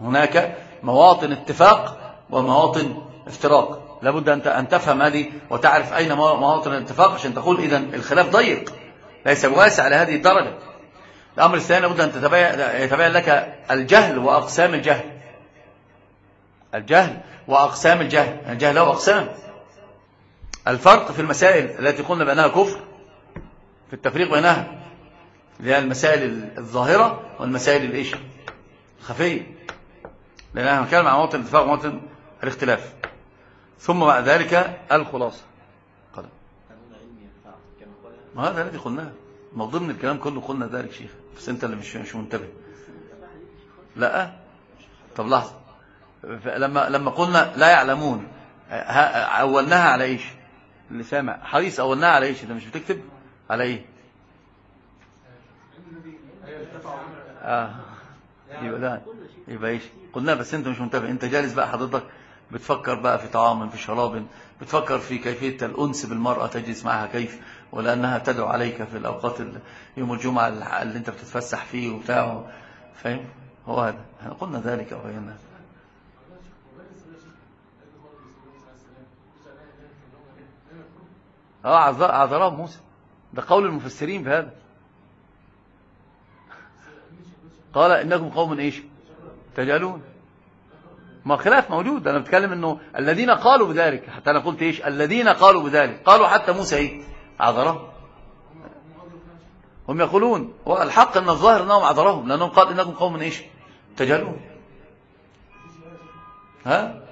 هناك مواطن اتفاق ومواطن افتراق لابد أن تفهم هذه وتعرف أين مواطن الاتفاق عشان تقول إذا الخلاف ضيق ليس واسع لهذه الدرجة. الأمر الثاني لابد أن يتبين لك الجهل وأقسام الجهل. الجهل وأقسام الجهل الجهل له أقسام الفرق في المسائل التي قلنا بأنها كفر في التفريق بينها لأن المسائل الظاهرة والمسائل الإيش خفية لأن إحنا هنتكلم عن موطن الاتفاق وموطن الاختلاف. ثم بعد ذلك الخلاصة. ما هذا الذي قلناه؟ ما ضمن الكلام كله قلنا ذلك شيخ. بس أنت اللي مش مش منتبه. لا. طب لحظة. لما لما قلنا لا يعلمون اولناها على إيش؟ اللي سامع حريص اولناها على إيش؟ انت مش بتكتب على إيه؟ آه يبقى ده يبقى إيش؟ قلنا بس أنت مش منتبه أنت جالس بقى حضرتك بتفكر بقى في طعام في شراب بتفكر في كيفية الأنس بالمرأة تجلس معها كيف ولأنها تدعو عليك في الأوقات يوم الجمعة اللي أنت بتتفسح فيه وبتاع فاهم؟ هو هذا قلنا ذلك وبيناه أه موسى. ده قول المفسرين بهذا قال إنكم قوم إيش؟ تجهلون. ما خلاف موجود. أنا بتكلم إنه الذين قالوا بذلك. حتى أنا قلت إيش؟ الذين قالوا بذلك. قالوا حتى موسى إيه؟ عذراء هم يقولون. والحق إن الظاهر إنهم أعذرهم. لأنهم قال إنكم قوم إيش؟ تجهلون. ها؟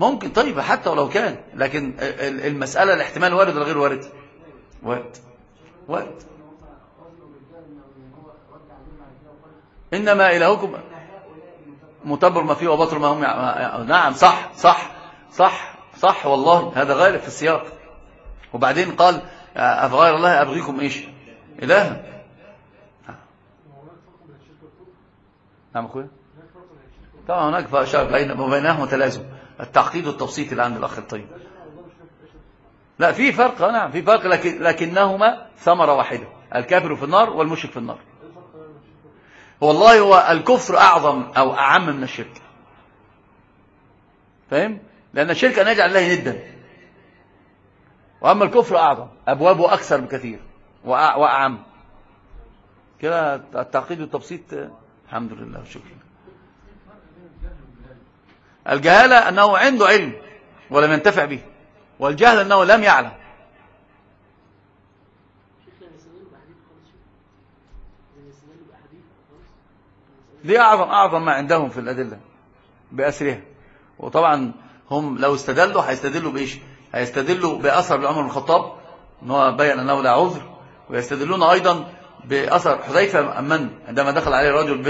ممكن طيب حتى ولو كان لكن المسألة الاحتمال وارد ولا غير وارد؟ وارد. وارد. إنما إلهكم متبر ما فيه وبطر ما هم نعم صح صح صح صح والله هذا غير في السياق. وبعدين قال أفغير الله أبغيكم إيش؟ إلها نعم أخويا. طبعا هناك فأشار بينهم وتلازم تلازم التعقيد والتبسيط الآن للأخ الطيب لا في فرق نعم في فرق لكن لكنهما ثمرة واحدة الكافر في النار والمشرك في النار. والله هو الكفر أعظم أو أعم من الشرك. فاهم؟ لأن الشرك أن يجعل الله ندا. وأما الكفر أعظم أبوابه أكثر بكثير وأعم. كده التعقيد والتبسيط الحمد لله وشكرا الجهالة أنه عنده علم ولم ينتفع به والجهل أنه لم يعلم. دي أعظم أعظم ما عندهم في الأدلة بأسرها. وطبعا هم لو استدلوا هيستدلوا بإيش؟ هيستدلوا بأثر لأمر بن الخطاب أن هو بيّن أنه لا عذر. ويستدلون أيضا بأثر حذيفة أمن عندما دخل عليه الرجل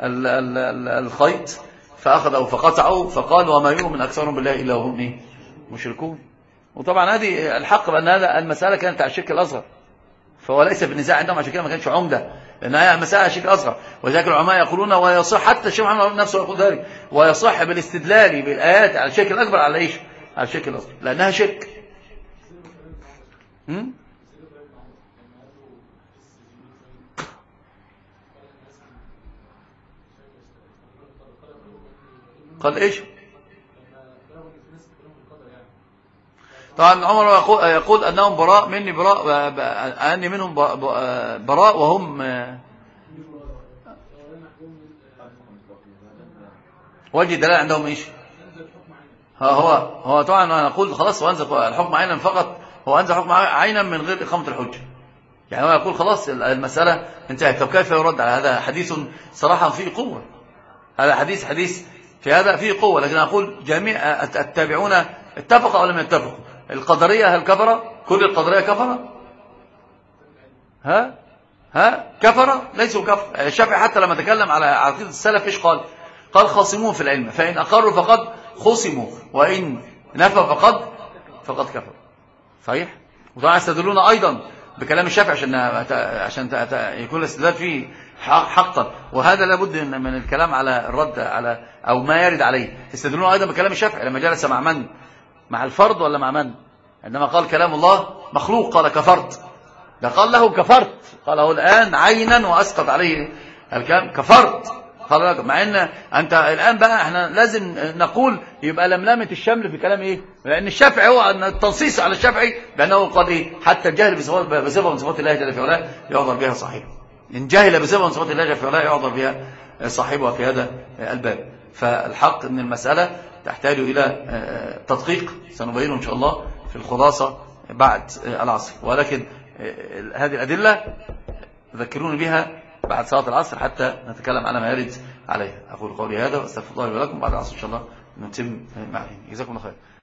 بالخيط فأخذوا فقطعه فقال وما يؤمن أكثرهم بالله إلا هم إيه؟ مشركون. وطبعا هذه الحق بأن هذا المسألة كانت على الشرك الأصغر. فهو ليس بالنزاع عندهم عشان كده ما كانش عمدة لأنها مسألة على الشرك الأصغر. وذلك العلماء يقولون ويصح حتى الشيخ محمد نفسه يقول ذلك. ويصح بالاستدلال بالآيات على الشرك الأكبر على إيش؟ على الشرك الأصغر. لأنها شرك. هم؟ قال إيش؟ طبعا عمر يقول أنهم براء مني براء أني منهم براء وهم وجه لا عندهم إيش؟ ها هو هو طبعا أنا أقول خلاص وانزل الحكم عينا فقط هو أنزل حكم عينا من غير إقامة الحجة. يعني هو يقول خلاص المسألة انتهت. طب كيف يرد على هذا؟ حديث صراحة فيه قوة. هذا حديث حديث فهذا فيه قوة لكن أقول جميع التابعون اتفقوا أو لم يتفقوا. القدرية هل كفر كل القدرية كفر ها؟ ها؟ كفر ليسوا كفر. الشافعي حتى لما تكلم على عقيدة السلف إيش قال؟ قال خاصموه في العلم فإن أقروا فقد خصموا وإن نفى فقد فقد كفر صحيح؟ وطبعا يستدلون أيضا بكلام الشافعي عشان عشان يكون الاستدلال فيه حقا. وهذا لابد من الكلام على الرد على أو ما يرد عليه. استدلون أيضا بكلام الشافعي. لما جلس مع من؟ مع الفرد ولا مع من؟ عندما قال كلام الله مخلوق قال كفرت ده قال له كفرت قال هو الآن عينا وأسقط عليه الكلام. كفرت له مع إن أنت الآن بقى إحنا لازم نقول يبقى لملمه الشمل في كلام إيه؟ لأن الشافعي هو التنصيص على الشافعي بأنه قال إيه؟ حتى الجهل بصفة من صفات الله جل في علاه يعذر بها صحيح. إن جاهل بسبب صفات الله فلا يعذر بها صاحبها في هذا الباب. فالحق أن المسألة تحتاج إلى آه، تدقيق. سنبينه إن شاء الله في الخلاصة بعد آه، العصر. ولكن آه، هذه الأدلة ذكروني بها بعد صلاة العصر حتى نتكلم على ما يرد عليها أقول قولي هذا وأستغفر الله لكم بعد العصر إن شاء الله نتم معه. جزاكم الله خير.